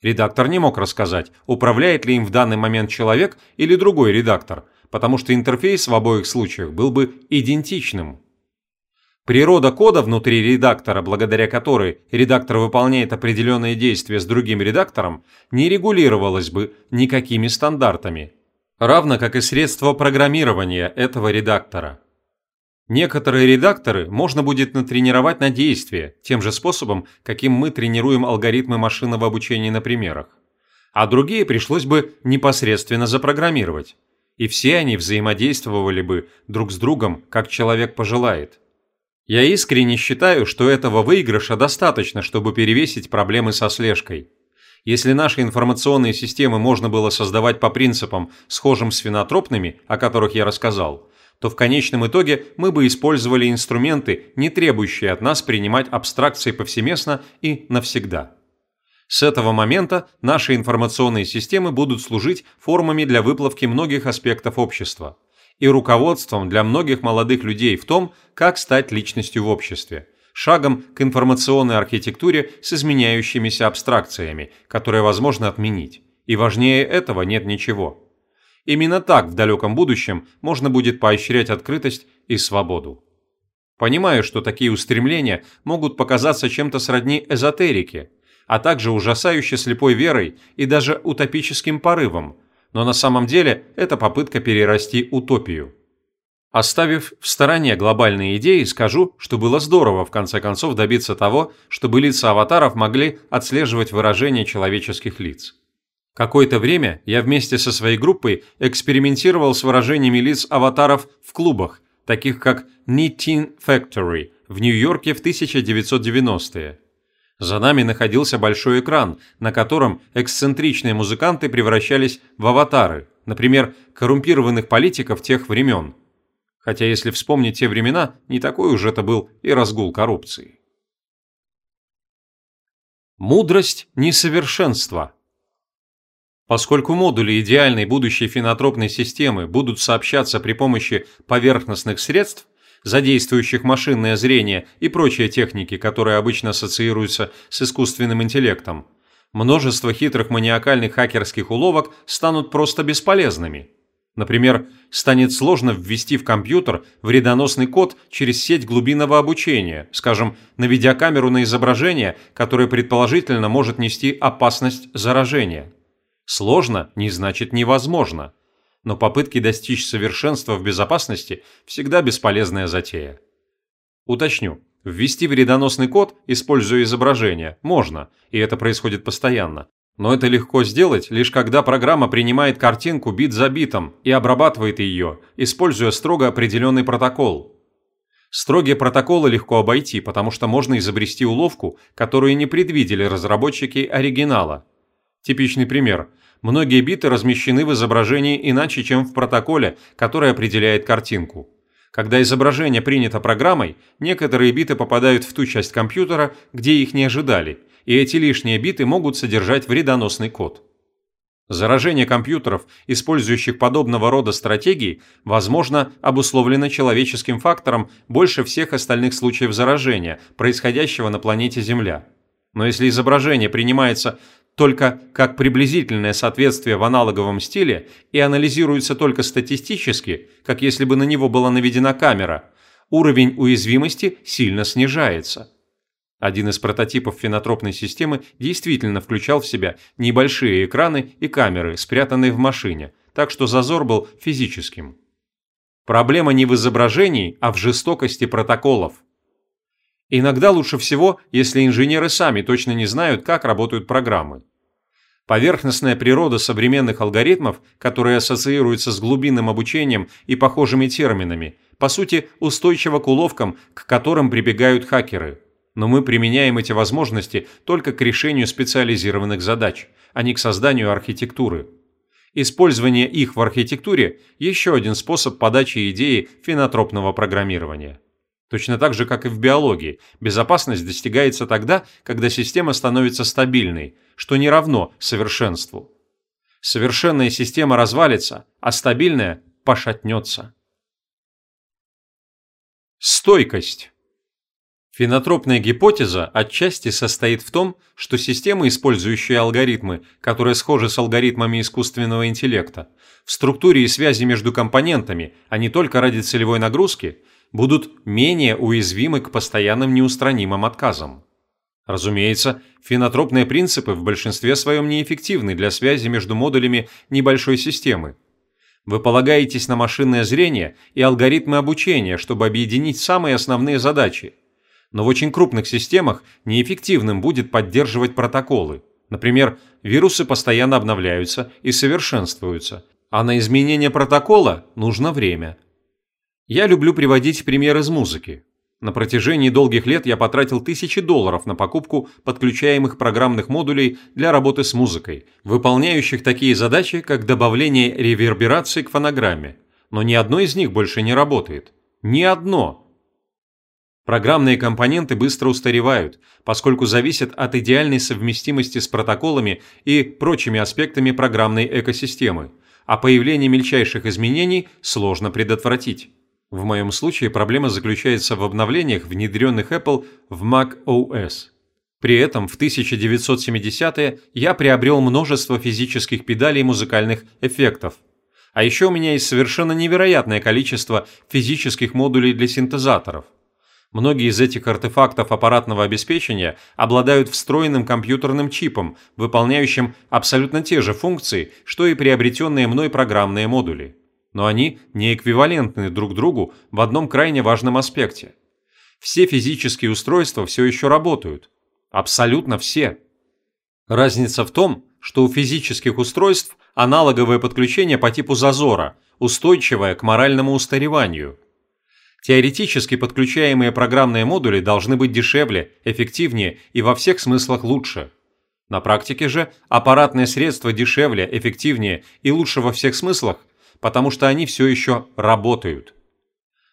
Редактор не мог рассказать, управляет ли им в данный момент человек или другой редактор, потому что интерфейс в обоих случаях был бы идентичным. Природа кода внутри редактора, благодаря которой редактор выполняет определенные действия с другим редактором, не регулировалась бы никакими стандартами, равно как и средства программирования этого редактора. Некоторые редакторы можно будет натренировать на действие, тем же способом, каким мы тренируем алгоритмы машинного обучения на примерах. А другие пришлось бы непосредственно запрограммировать. И все они взаимодействовали бы друг с другом, как человек пожелает. Я искренне считаю, что этого выигрыша достаточно, чтобы перевесить проблемы со слежкой. Если наши информационные системы можно было создавать по принципам, схожим с фенотропными, о которых я рассказал, то в конечном итоге мы бы использовали инструменты, не требующие от нас принимать абстракции повсеместно и навсегда. С этого момента наши информационные системы будут служить формами для выплавки многих аспектов общества – и руководством для многих молодых людей в том, как стать личностью в обществе, шагом к информационной архитектуре с изменяющимися абстракциями, которые возможно отменить. И важнее этого нет ничего. Именно так в далеком будущем можно будет поощрять открытость и свободу. Понимаю, что такие устремления могут показаться чем-то сродни эзотерике, а также ужасающе слепой верой и даже утопическим порывом – но на самом деле это попытка перерасти утопию. Оставив в стороне глобальные идеи, скажу, что было здорово в конце концов добиться того, чтобы лица аватаров могли отслеживать выражение человеческих лиц. Какое-то время я вместе со своей группой экспериментировал с выражениями лиц аватаров в клубах, таких как Knitting Factory в Нью-Йорке в 1990-е. За нами находился большой экран, на котором эксцентричные музыканты превращались в аватары, например, коррумпированных политиков тех времен. Хотя, если вспомнить те времена, не такой уж это был и разгул коррупции. Мудрость несовершенства – Поскольку модули идеальной будущей фенотропной системы будут сообщаться при помощи поверхностных средств, задействующих машинное зрение и прочие техники, которые обычно ассоциируются с искусственным интеллектом, множество хитрых маниакальных хакерских уловок станут просто бесполезными. Например, станет сложно ввести в компьютер вредоносный код через сеть глубинного обучения, скажем, на видеокамеру на изображение, которое предположительно может нести опасность заражения. Сложно не значит невозможно, но попытки достичь совершенства в безопасности всегда бесполезная затея. Уточню, ввести вредоносный код, используя изображение, можно, и это происходит постоянно. Но это легко сделать, лишь когда программа принимает картинку бит за битом и обрабатывает ее, используя строго определенный протокол. Строгие протоколы легко обойти, потому что можно изобрести уловку, которую не предвидели разработчики оригинала – Типичный пример. Многие биты размещены в изображении иначе, чем в протоколе, который определяет картинку. Когда изображение принято программой, некоторые биты попадают в ту часть компьютера, где их не ожидали, и эти лишние биты могут содержать вредоносный код. Заражение компьютеров, использующих подобного рода стратегии, возможно, обусловлено человеческим фактором больше всех остальных случаев заражения, происходящего на планете Земля. Но если изображение принимается только как приблизительное соответствие в аналоговом стиле и анализируется только статистически, как если бы на него была наведена камера, уровень уязвимости сильно снижается. Один из прототипов фенотропной системы действительно включал в себя небольшие экраны и камеры, спрятанные в машине, так что зазор был физическим. Проблема не в изображении, а в жестокости протоколов. Иногда лучше всего, если инженеры сами точно не знают, как работают программы. Поверхностная природа современных алгоритмов, которые ассоциируются с глубинным обучением и похожими терминами, по сути, устойчива к уловкам, к которым прибегают хакеры. Но мы применяем эти возможности только к решению специализированных задач, а не к созданию архитектуры. Использование их в архитектуре – еще один способ подачи идеи фенотропного программирования. Точно так же, как и в биологии, безопасность достигается тогда, когда система становится стабильной, что не равно совершенству. Совершенная система развалится, а стабильная пошатнется. Стойкость. Фенотропная гипотеза отчасти состоит в том, что системы, использующие алгоритмы, которые схожи с алгоритмами искусственного интеллекта, в структуре и связи между компонентами, а не только ради целевой нагрузки – будут менее уязвимы к постоянным неустранимым отказам. Разумеется, фенотропные принципы в большинстве своем неэффективны для связи между модулями небольшой системы. Вы полагаетесь на машинное зрение и алгоритмы обучения, чтобы объединить самые основные задачи. Но в очень крупных системах неэффективным будет поддерживать протоколы. Например, вирусы постоянно обновляются и совершенствуются, а на изменение протокола нужно время – я люблю приводить пример из музыки. На протяжении долгих лет я потратил тысячи долларов на покупку подключаемых программных модулей для работы с музыкой, выполняющих такие задачи, как добавление реверберации к фонограмме. Но ни одно из них больше не работает. Ни одно. Программные компоненты быстро устаревают, поскольку зависят от идеальной совместимости с протоколами и прочими аспектами программной экосистемы, а появление мельчайших изменений сложно предотвратить. В моем случае проблема заключается в обновлениях, внедренных Apple в Mac OS. При этом в 1970-е я приобрел множество физических педалей музыкальных эффектов. А еще у меня есть совершенно невероятное количество физических модулей для синтезаторов. Многие из этих артефактов аппаратного обеспечения обладают встроенным компьютерным чипом, выполняющим абсолютно те же функции, что и приобретенные мной программные модули но они не эквивалентны друг другу в одном крайне важном аспекте. Все физические устройства все еще работают. Абсолютно все. Разница в том, что у физических устройств аналоговое подключение по типу зазора, устойчивое к моральному устареванию. Теоретически подключаемые программные модули должны быть дешевле, эффективнее и во всех смыслах лучше. На практике же аппаратные средства дешевле, эффективнее и лучше во всех смыслах, потому что они все еще работают.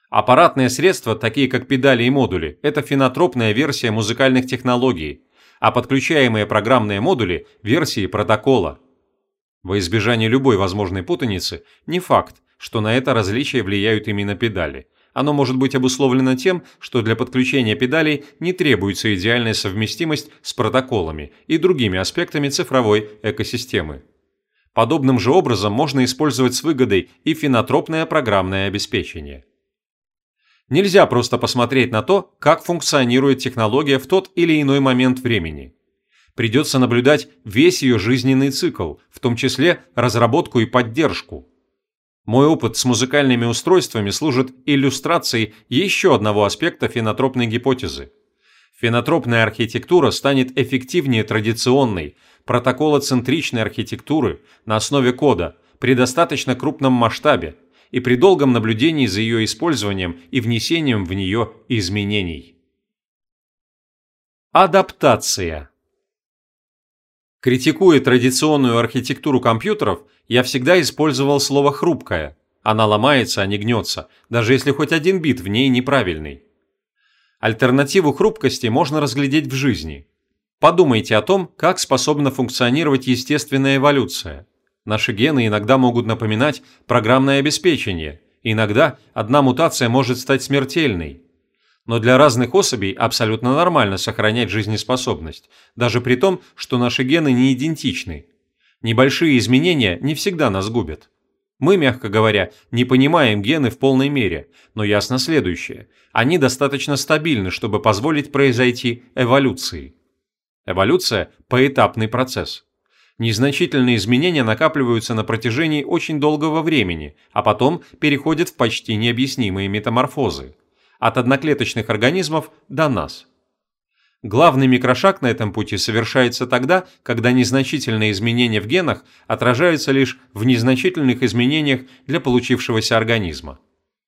Аппаратные средства, такие как педали и модули, это фенотропная версия музыкальных технологий, а подключаемые программные модули – версии протокола. Во избежание любой возможной путаницы, не факт, что на это различие влияют именно педали. Оно может быть обусловлено тем, что для подключения педалей не требуется идеальная совместимость с протоколами и другими аспектами цифровой экосистемы. Подобным же образом можно использовать с выгодой и фенотропное программное обеспечение. Нельзя просто посмотреть на то, как функционирует технология в тот или иной момент времени. Придется наблюдать весь ее жизненный цикл, в том числе разработку и поддержку. Мой опыт с музыкальными устройствами служит иллюстрацией еще одного аспекта фенотропной гипотезы. Фенотропная архитектура станет эффективнее традиционной, протоколоцентричной архитектуры на основе кода при достаточно крупном масштабе, и при долгом наблюдении за ее использованием и внесением в нее изменений. Адаптация Критикуя традиционную архитектуру компьютеров, я всегда использовал слово «хрупкая». Она ломается, а не гнется, даже если хоть один бит в ней неправильный. Альтернативу хрупкости можно разглядеть в жизни. Подумайте о том, как способна функционировать естественная эволюция – Наши гены иногда могут напоминать программное обеспечение, иногда одна мутация может стать смертельной. Но для разных особей абсолютно нормально сохранять жизнеспособность, даже при том, что наши гены не идентичны. Небольшие изменения не всегда нас губят. Мы, мягко говоря, не понимаем гены в полной мере, но ясно следующее. Они достаточно стабильны, чтобы позволить произойти эволюции. Эволюция – поэтапный процесс. Незначительные изменения накапливаются на протяжении очень долгого времени, а потом переходят в почти необъяснимые метаморфозы. От одноклеточных организмов до нас. Главный микрошаг на этом пути совершается тогда, когда незначительные изменения в генах отражаются лишь в незначительных изменениях для получившегося организма.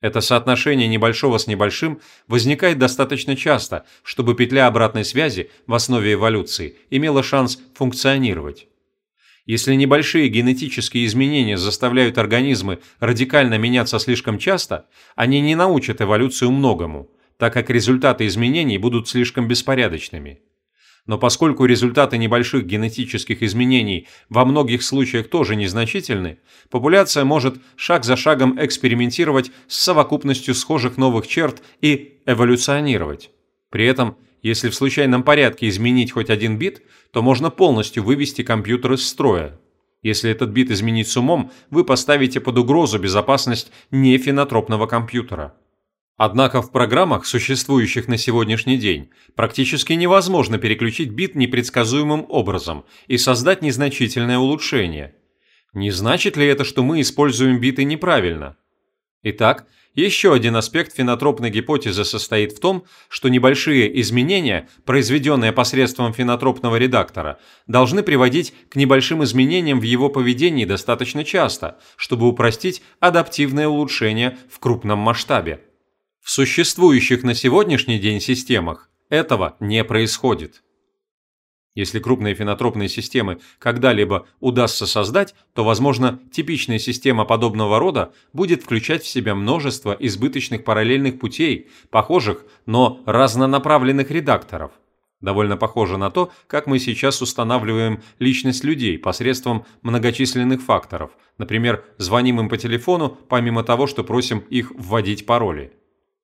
Это соотношение небольшого с небольшим возникает достаточно часто, чтобы петля обратной связи в основе эволюции имела шанс функционировать. Если небольшие генетические изменения заставляют организмы радикально меняться слишком часто, они не научат эволюцию многому, так как результаты изменений будут слишком беспорядочными. Но поскольку результаты небольших генетических изменений во многих случаях тоже незначительны, популяция может шаг за шагом экспериментировать с совокупностью схожих новых черт и эволюционировать. При этом если в случайном порядке изменить хоть один бит, то можно полностью вывести компьютер из строя. Если этот бит изменить с умом, вы поставите под угрозу безопасность нефенотропного компьютера. Однако в программах, существующих на сегодняшний день, практически невозможно переключить бит непредсказуемым образом и создать незначительное улучшение. Не значит ли это, что мы используем биты неправильно? Итак, еще один аспект фенотропной гипотезы состоит в том, что небольшие изменения, произведенные посредством фенотропного редактора, должны приводить к небольшим изменениям в его поведении достаточно часто, чтобы упростить адаптивное улучшение в крупном масштабе. В существующих на сегодняшний день системах этого не происходит. Если крупные фенотропные системы когда-либо удастся создать, то, возможно, типичная система подобного рода будет включать в себя множество избыточных параллельных путей, похожих, но разнонаправленных редакторов. Довольно похоже на то, как мы сейчас устанавливаем личность людей посредством многочисленных факторов. Например, звоним им по телефону, помимо того, что просим их вводить пароли.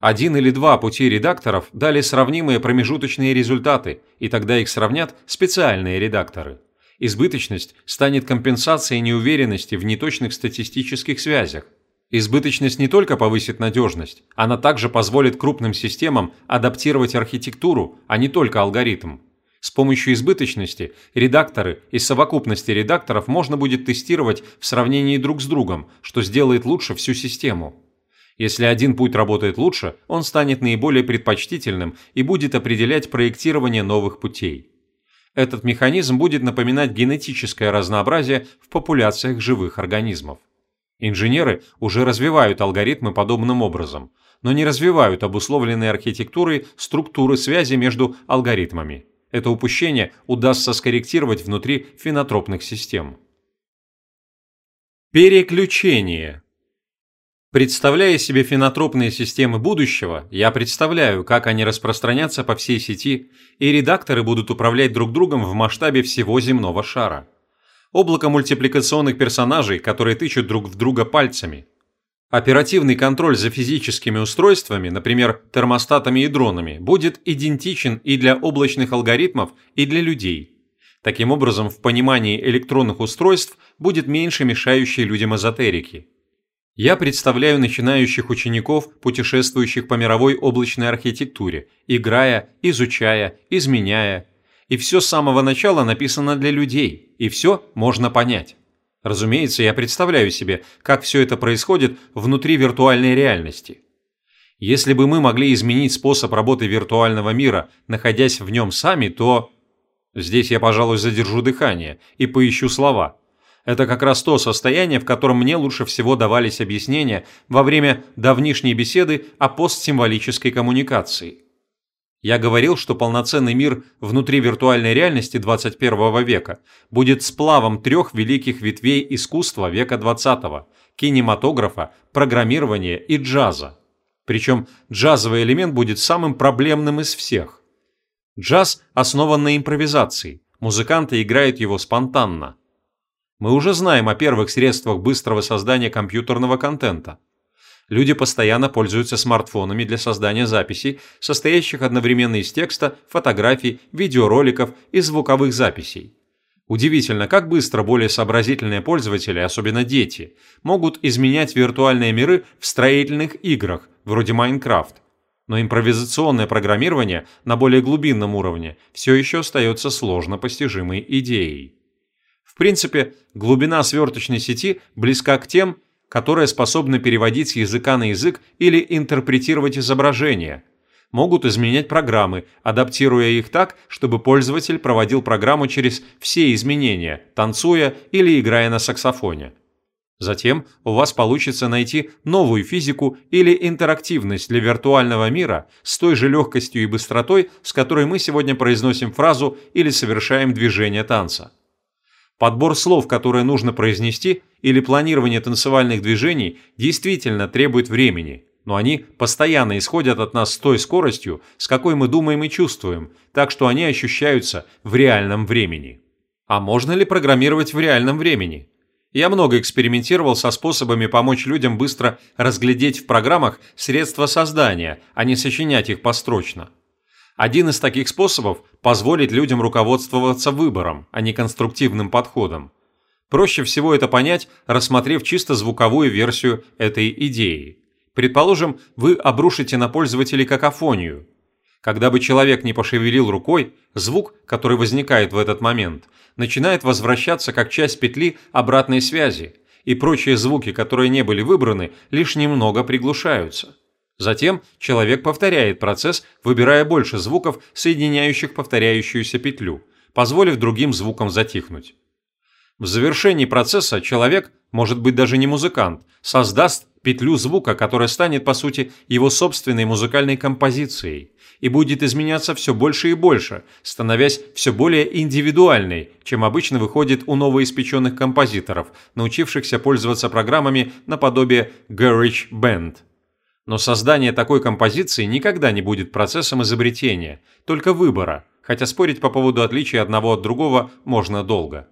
Один или два пути редакторов дали сравнимые промежуточные результаты, и тогда их сравнят специальные редакторы. Избыточность станет компенсацией неуверенности в неточных статистических связях. Избыточность не только повысит надежность, она также позволит крупным системам адаптировать архитектуру, а не только алгоритм. С помощью избыточности редакторы и совокупности редакторов можно будет тестировать в сравнении друг с другом, что сделает лучше всю систему. Если один путь работает лучше, он станет наиболее предпочтительным и будет определять проектирование новых путей. Этот механизм будет напоминать генетическое разнообразие в популяциях живых организмов. Инженеры уже развивают алгоритмы подобным образом, но не развивают обусловленные архитектурой структуры связи между алгоритмами. Это упущение удастся скорректировать внутри фенотропных систем. Переключение. Представляя себе фенотропные системы будущего, я представляю, как они распространятся по всей сети, и редакторы будут управлять друг другом в масштабе всего земного шара. Облако мультипликационных персонажей, которые тычут друг в друга пальцами. Оперативный контроль за физическими устройствами, например, термостатами и дронами, будет идентичен и для облачных алгоритмов, и для людей. Таким образом, в понимании электронных устройств будет меньше мешающей людям эзотерики – я представляю начинающих учеников, путешествующих по мировой облачной архитектуре, играя, изучая, изменяя. И все с самого начала написано для людей, и все можно понять. Разумеется, я представляю себе, как все это происходит внутри виртуальной реальности. Если бы мы могли изменить способ работы виртуального мира, находясь в нем сами, то... Здесь я, пожалуй, задержу дыхание и поищу слова – это как раз то состояние, в котором мне лучше всего давались объяснения во время давнишней беседы о постсимволической коммуникации. Я говорил, что полноценный мир внутри виртуальной реальности 21 века будет сплавом трех великих ветвей искусства века 20 – кинематографа, программирования и джаза. Причем джазовый элемент будет самым проблемным из всех. Джаз основан на импровизации, музыканты играют его спонтанно. Мы уже знаем о первых средствах быстрого создания компьютерного контента. Люди постоянно пользуются смартфонами для создания записей, состоящих одновременно из текста, фотографий, видеороликов и звуковых записей. Удивительно, как быстро более сообразительные пользователи, особенно дети, могут изменять виртуальные миры в строительных играх, вроде Minecraft. Но импровизационное программирование на более глубинном уровне все еще остается сложно постижимой идеей. В принципе, глубина сверточной сети близка к тем, которые способны переводить с языка на язык или интерпретировать изображения. Могут изменять программы, адаптируя их так, чтобы пользователь проводил программу через все изменения, танцуя или играя на саксофоне. Затем у вас получится найти новую физику или интерактивность для виртуального мира с той же легкостью и быстротой, с которой мы сегодня произносим фразу или совершаем движение танца. Подбор слов, которые нужно произнести, или планирование танцевальных движений действительно требует времени, но они постоянно исходят от нас с той скоростью, с какой мы думаем и чувствуем, так что они ощущаются в реальном времени. А можно ли программировать в реальном времени? Я много экспериментировал со способами помочь людям быстро разглядеть в программах средства создания, а не сочинять их построчно. Один из таких способов – позволить людям руководствоваться выбором, а не конструктивным подходом. Проще всего это понять, рассмотрев чисто звуковую версию этой идеи. Предположим, вы обрушите на пользователей какофонию. Когда бы человек не пошевелил рукой, звук, который возникает в этот момент, начинает возвращаться как часть петли обратной связи, и прочие звуки, которые не были выбраны, лишь немного приглушаются. Затем человек повторяет процесс, выбирая больше звуков, соединяющих повторяющуюся петлю, позволив другим звукам затихнуть. В завершении процесса человек, может быть даже не музыкант, создаст петлю звука, которая станет по сути его собственной музыкальной композицией и будет изменяться все больше и больше, становясь все более индивидуальной, чем обычно выходит у новоиспеченных композиторов, научившихся пользоваться программами наподобие GarageBand – но создание такой композиции никогда не будет процессом изобретения, только выбора, хотя спорить по поводу отличия одного от другого можно долго.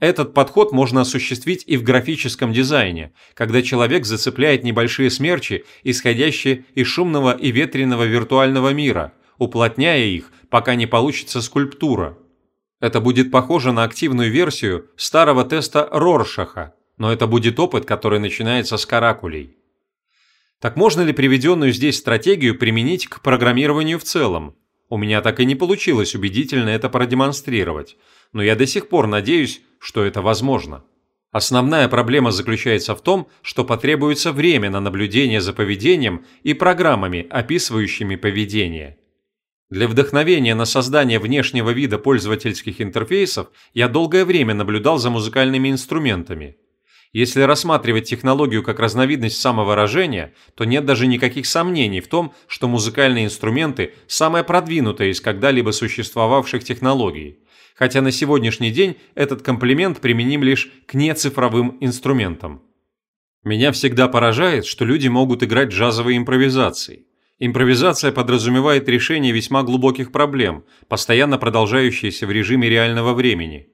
Этот подход можно осуществить и в графическом дизайне, когда человек зацепляет небольшие смерчи, исходящие из шумного и ветреного виртуального мира, уплотняя их, пока не получится скульптура. Это будет похоже на активную версию старого теста Роршаха, но это будет опыт, который начинается с каракулей. Так можно ли приведенную здесь стратегию применить к программированию в целом? У меня так и не получилось убедительно это продемонстрировать, но я до сих пор надеюсь, что это возможно. Основная проблема заключается в том, что потребуется время на наблюдение за поведением и программами, описывающими поведение. Для вдохновения на создание внешнего вида пользовательских интерфейсов я долгое время наблюдал за музыкальными инструментами. Если рассматривать технологию как разновидность самовыражения, то нет даже никаких сомнений в том, что музыкальные инструменты – самая продвинутая из когда-либо существовавших технологий. Хотя на сегодняшний день этот комплимент применим лишь к нецифровым инструментам. Меня всегда поражает, что люди могут играть джазовые импровизации. Импровизация подразумевает решение весьма глубоких проблем, постоянно продолжающиеся в режиме реального времени.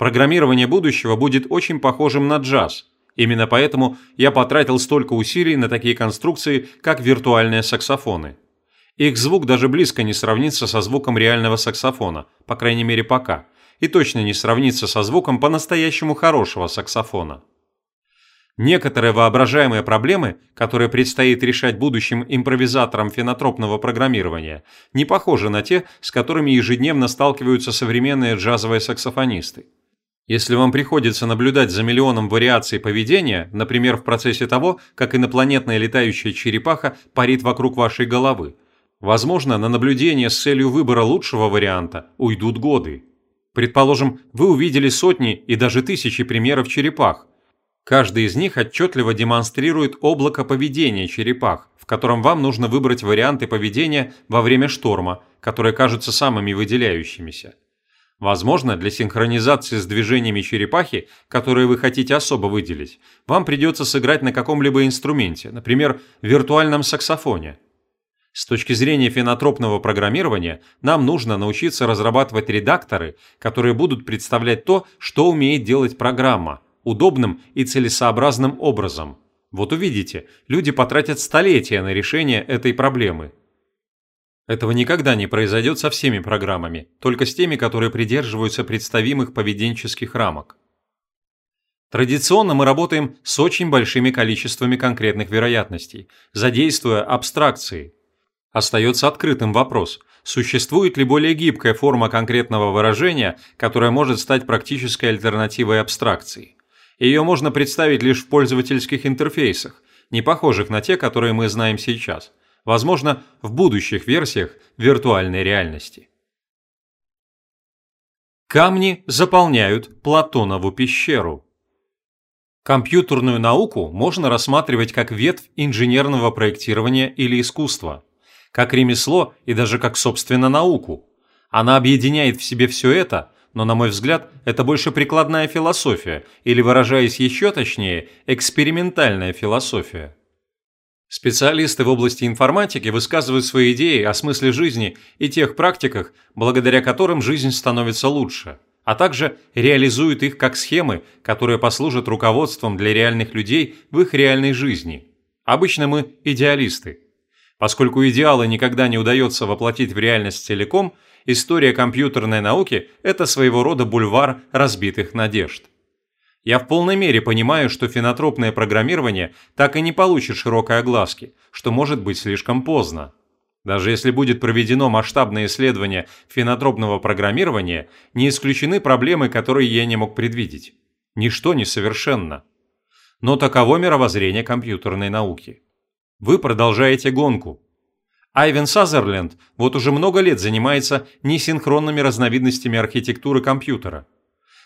Программирование будущего будет очень похожим на джаз. Именно поэтому я потратил столько усилий на такие конструкции, как виртуальные саксофоны. Их звук даже близко не сравнится со звуком реального саксофона, по крайней мере пока, и точно не сравнится со звуком по-настоящему хорошего саксофона. Некоторые воображаемые проблемы, которые предстоит решать будущим импровизаторам фенотропного программирования, не похожи на те, с которыми ежедневно сталкиваются современные джазовые саксофонисты. Если вам приходится наблюдать за миллионом вариаций поведения, например, в процессе того, как инопланетная летающая черепаха парит вокруг вашей головы, возможно, на наблюдение с целью выбора лучшего варианта уйдут годы. Предположим, вы увидели сотни и даже тысячи примеров черепах, Каждый из них отчетливо демонстрирует облако поведения черепах, в котором вам нужно выбрать варианты поведения во время шторма, которые кажутся самыми выделяющимися. Возможно, для синхронизации с движениями черепахи, которые вы хотите особо выделить, вам придется сыграть на каком-либо инструменте, например, виртуальном саксофоне. С точки зрения фенотропного программирования, нам нужно научиться разрабатывать редакторы, которые будут представлять то, что умеет делать программа – удобным и целесообразным образом. Вот увидите, люди потратят столетия на решение этой проблемы. Этого никогда не произойдет со всеми программами, только с теми, которые придерживаются представимых поведенческих рамок. Традиционно мы работаем с очень большими количествами конкретных вероятностей, задействуя абстракции. Остается открытым вопрос, существует ли более гибкая форма конкретного выражения, которая может стать практической альтернативой абстракции. Ее можно представить лишь в пользовательских интерфейсах, не похожих на те, которые мы знаем сейчас, возможно, в будущих версиях виртуальной реальности. Камни заполняют Платонову пещеру. Компьютерную науку можно рассматривать как ветвь инженерного проектирования или искусства, как ремесло и даже как собственно науку. Она объединяет в себе все это, но, на мой взгляд, это больше прикладная философия, или, выражаясь еще точнее, экспериментальная философия. Специалисты в области информатики высказывают свои идеи о смысле жизни и тех практиках, благодаря которым жизнь становится лучше, а также реализуют их как схемы, которые послужат руководством для реальных людей в их реальной жизни. Обычно мы идеалисты. Поскольку идеалы никогда не удается воплотить в реальность целиком – история компьютерной науки – это своего рода бульвар разбитых надежд. Я в полной мере понимаю, что фенотропное программирование так и не получит широкой огласки, что может быть слишком поздно. Даже если будет проведено масштабное исследование фенотропного программирования, не исключены проблемы, которые я не мог предвидеть. Ничто не совершенно. Но таково мировоззрение компьютерной науки. Вы продолжаете гонку, Айвен Сазерленд вот уже много лет занимается несинхронными разновидностями архитектуры компьютера.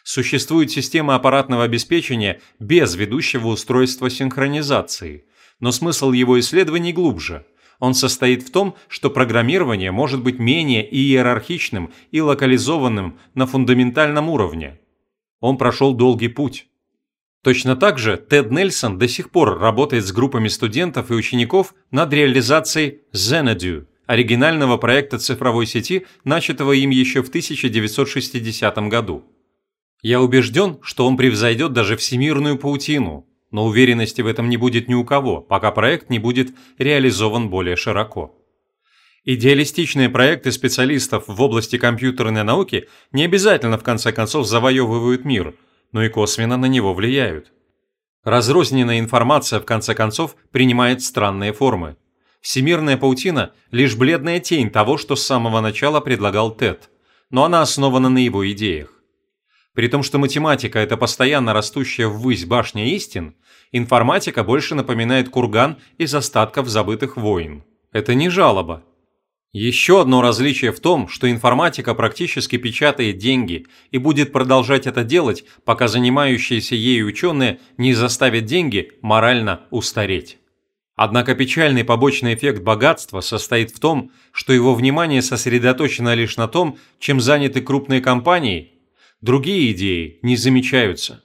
Существует система аппаратного обеспечения без ведущего устройства синхронизации, но смысл его исследований глубже. Он состоит в том, что программирование может быть менее иерархичным и локализованным на фундаментальном уровне. Он прошел долгий путь. Точно так же Тед Нельсон до сих пор работает с группами студентов и учеников над реализацией Xanadu, оригинального проекта цифровой сети, начатого им еще в 1960 году. Я убежден, что он превзойдет даже всемирную паутину, но уверенности в этом не будет ни у кого, пока проект не будет реализован более широко. Идеалистичные проекты специалистов в области компьютерной науки не обязательно в конце концов завоевывают мир – но и косвенно на него влияют. Разрозненная информация, в конце концов, принимает странные формы. Всемирная паутина – лишь бледная тень того, что с самого начала предлагал Тед, но она основана на его идеях. При том, что математика – это постоянно растущая ввысь башня истин, информатика больше напоминает курган из остатков забытых войн. Это не жалоба. Еще одно различие в том, что информатика практически печатает деньги и будет продолжать это делать, пока занимающиеся ею ученые не заставят деньги морально устареть. Однако печальный побочный эффект богатства состоит в том, что его внимание сосредоточено лишь на том, чем заняты крупные компании, другие идеи не замечаются.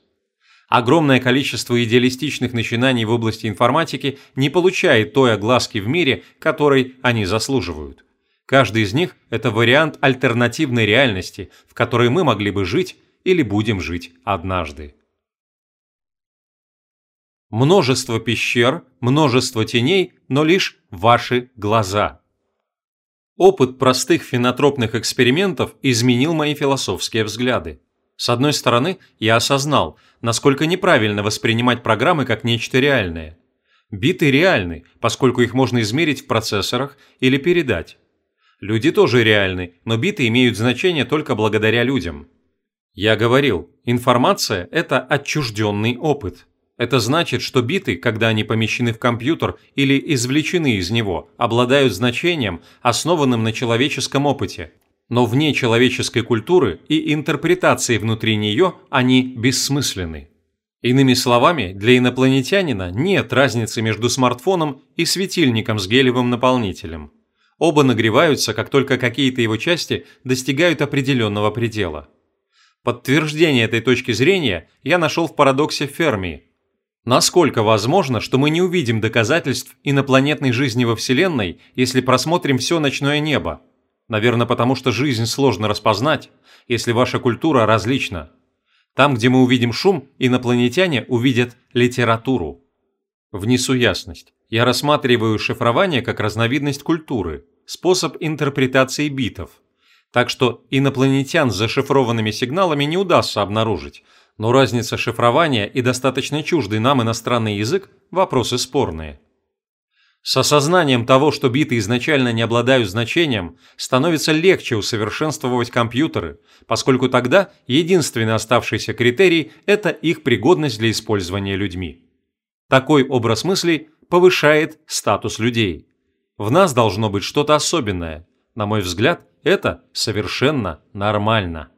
Огромное количество идеалистичных начинаний в области информатики не получает той огласки в мире, которой они заслуживают. Каждый из них – это вариант альтернативной реальности, в которой мы могли бы жить или будем жить однажды. Множество пещер, множество теней, но лишь ваши глаза. Опыт простых фенотропных экспериментов изменил мои философские взгляды. С одной стороны, я осознал, насколько неправильно воспринимать программы как нечто реальное. Биты реальны, поскольку их можно измерить в процессорах или передать. Люди тоже реальны, но биты имеют значение только благодаря людям. Я говорил, информация – это отчужденный опыт. Это значит, что биты, когда они помещены в компьютер или извлечены из него, обладают значением, основанным на человеческом опыте. Но вне человеческой культуры и интерпретации внутри нее они бессмысленны. Иными словами, для инопланетянина нет разницы между смартфоном и светильником с гелевым наполнителем. Оба нагреваются, как только какие-то его части достигают определенного предела. Подтверждение этой точки зрения я нашел в парадоксе Ферми. Насколько возможно, что мы не увидим доказательств инопланетной жизни во Вселенной, если просмотрим все ночное небо? Наверное, потому что жизнь сложно распознать, если ваша культура различна. Там, где мы увидим шум, инопланетяне увидят литературу. Внесу ясность. Я рассматриваю шифрование как разновидность культуры, способ интерпретации битов. Так что инопланетян с зашифрованными сигналами не удастся обнаружить, но разница шифрования и достаточно чуждый нам иностранный язык – вопросы спорные. С осознанием того, что биты изначально не обладают значением, становится легче усовершенствовать компьютеры, поскольку тогда единственный оставшийся критерий – это их пригодность для использования людьми. Такой образ мыслей повышает статус людей. В нас должно быть что-то особенное. На мой взгляд, это совершенно нормально.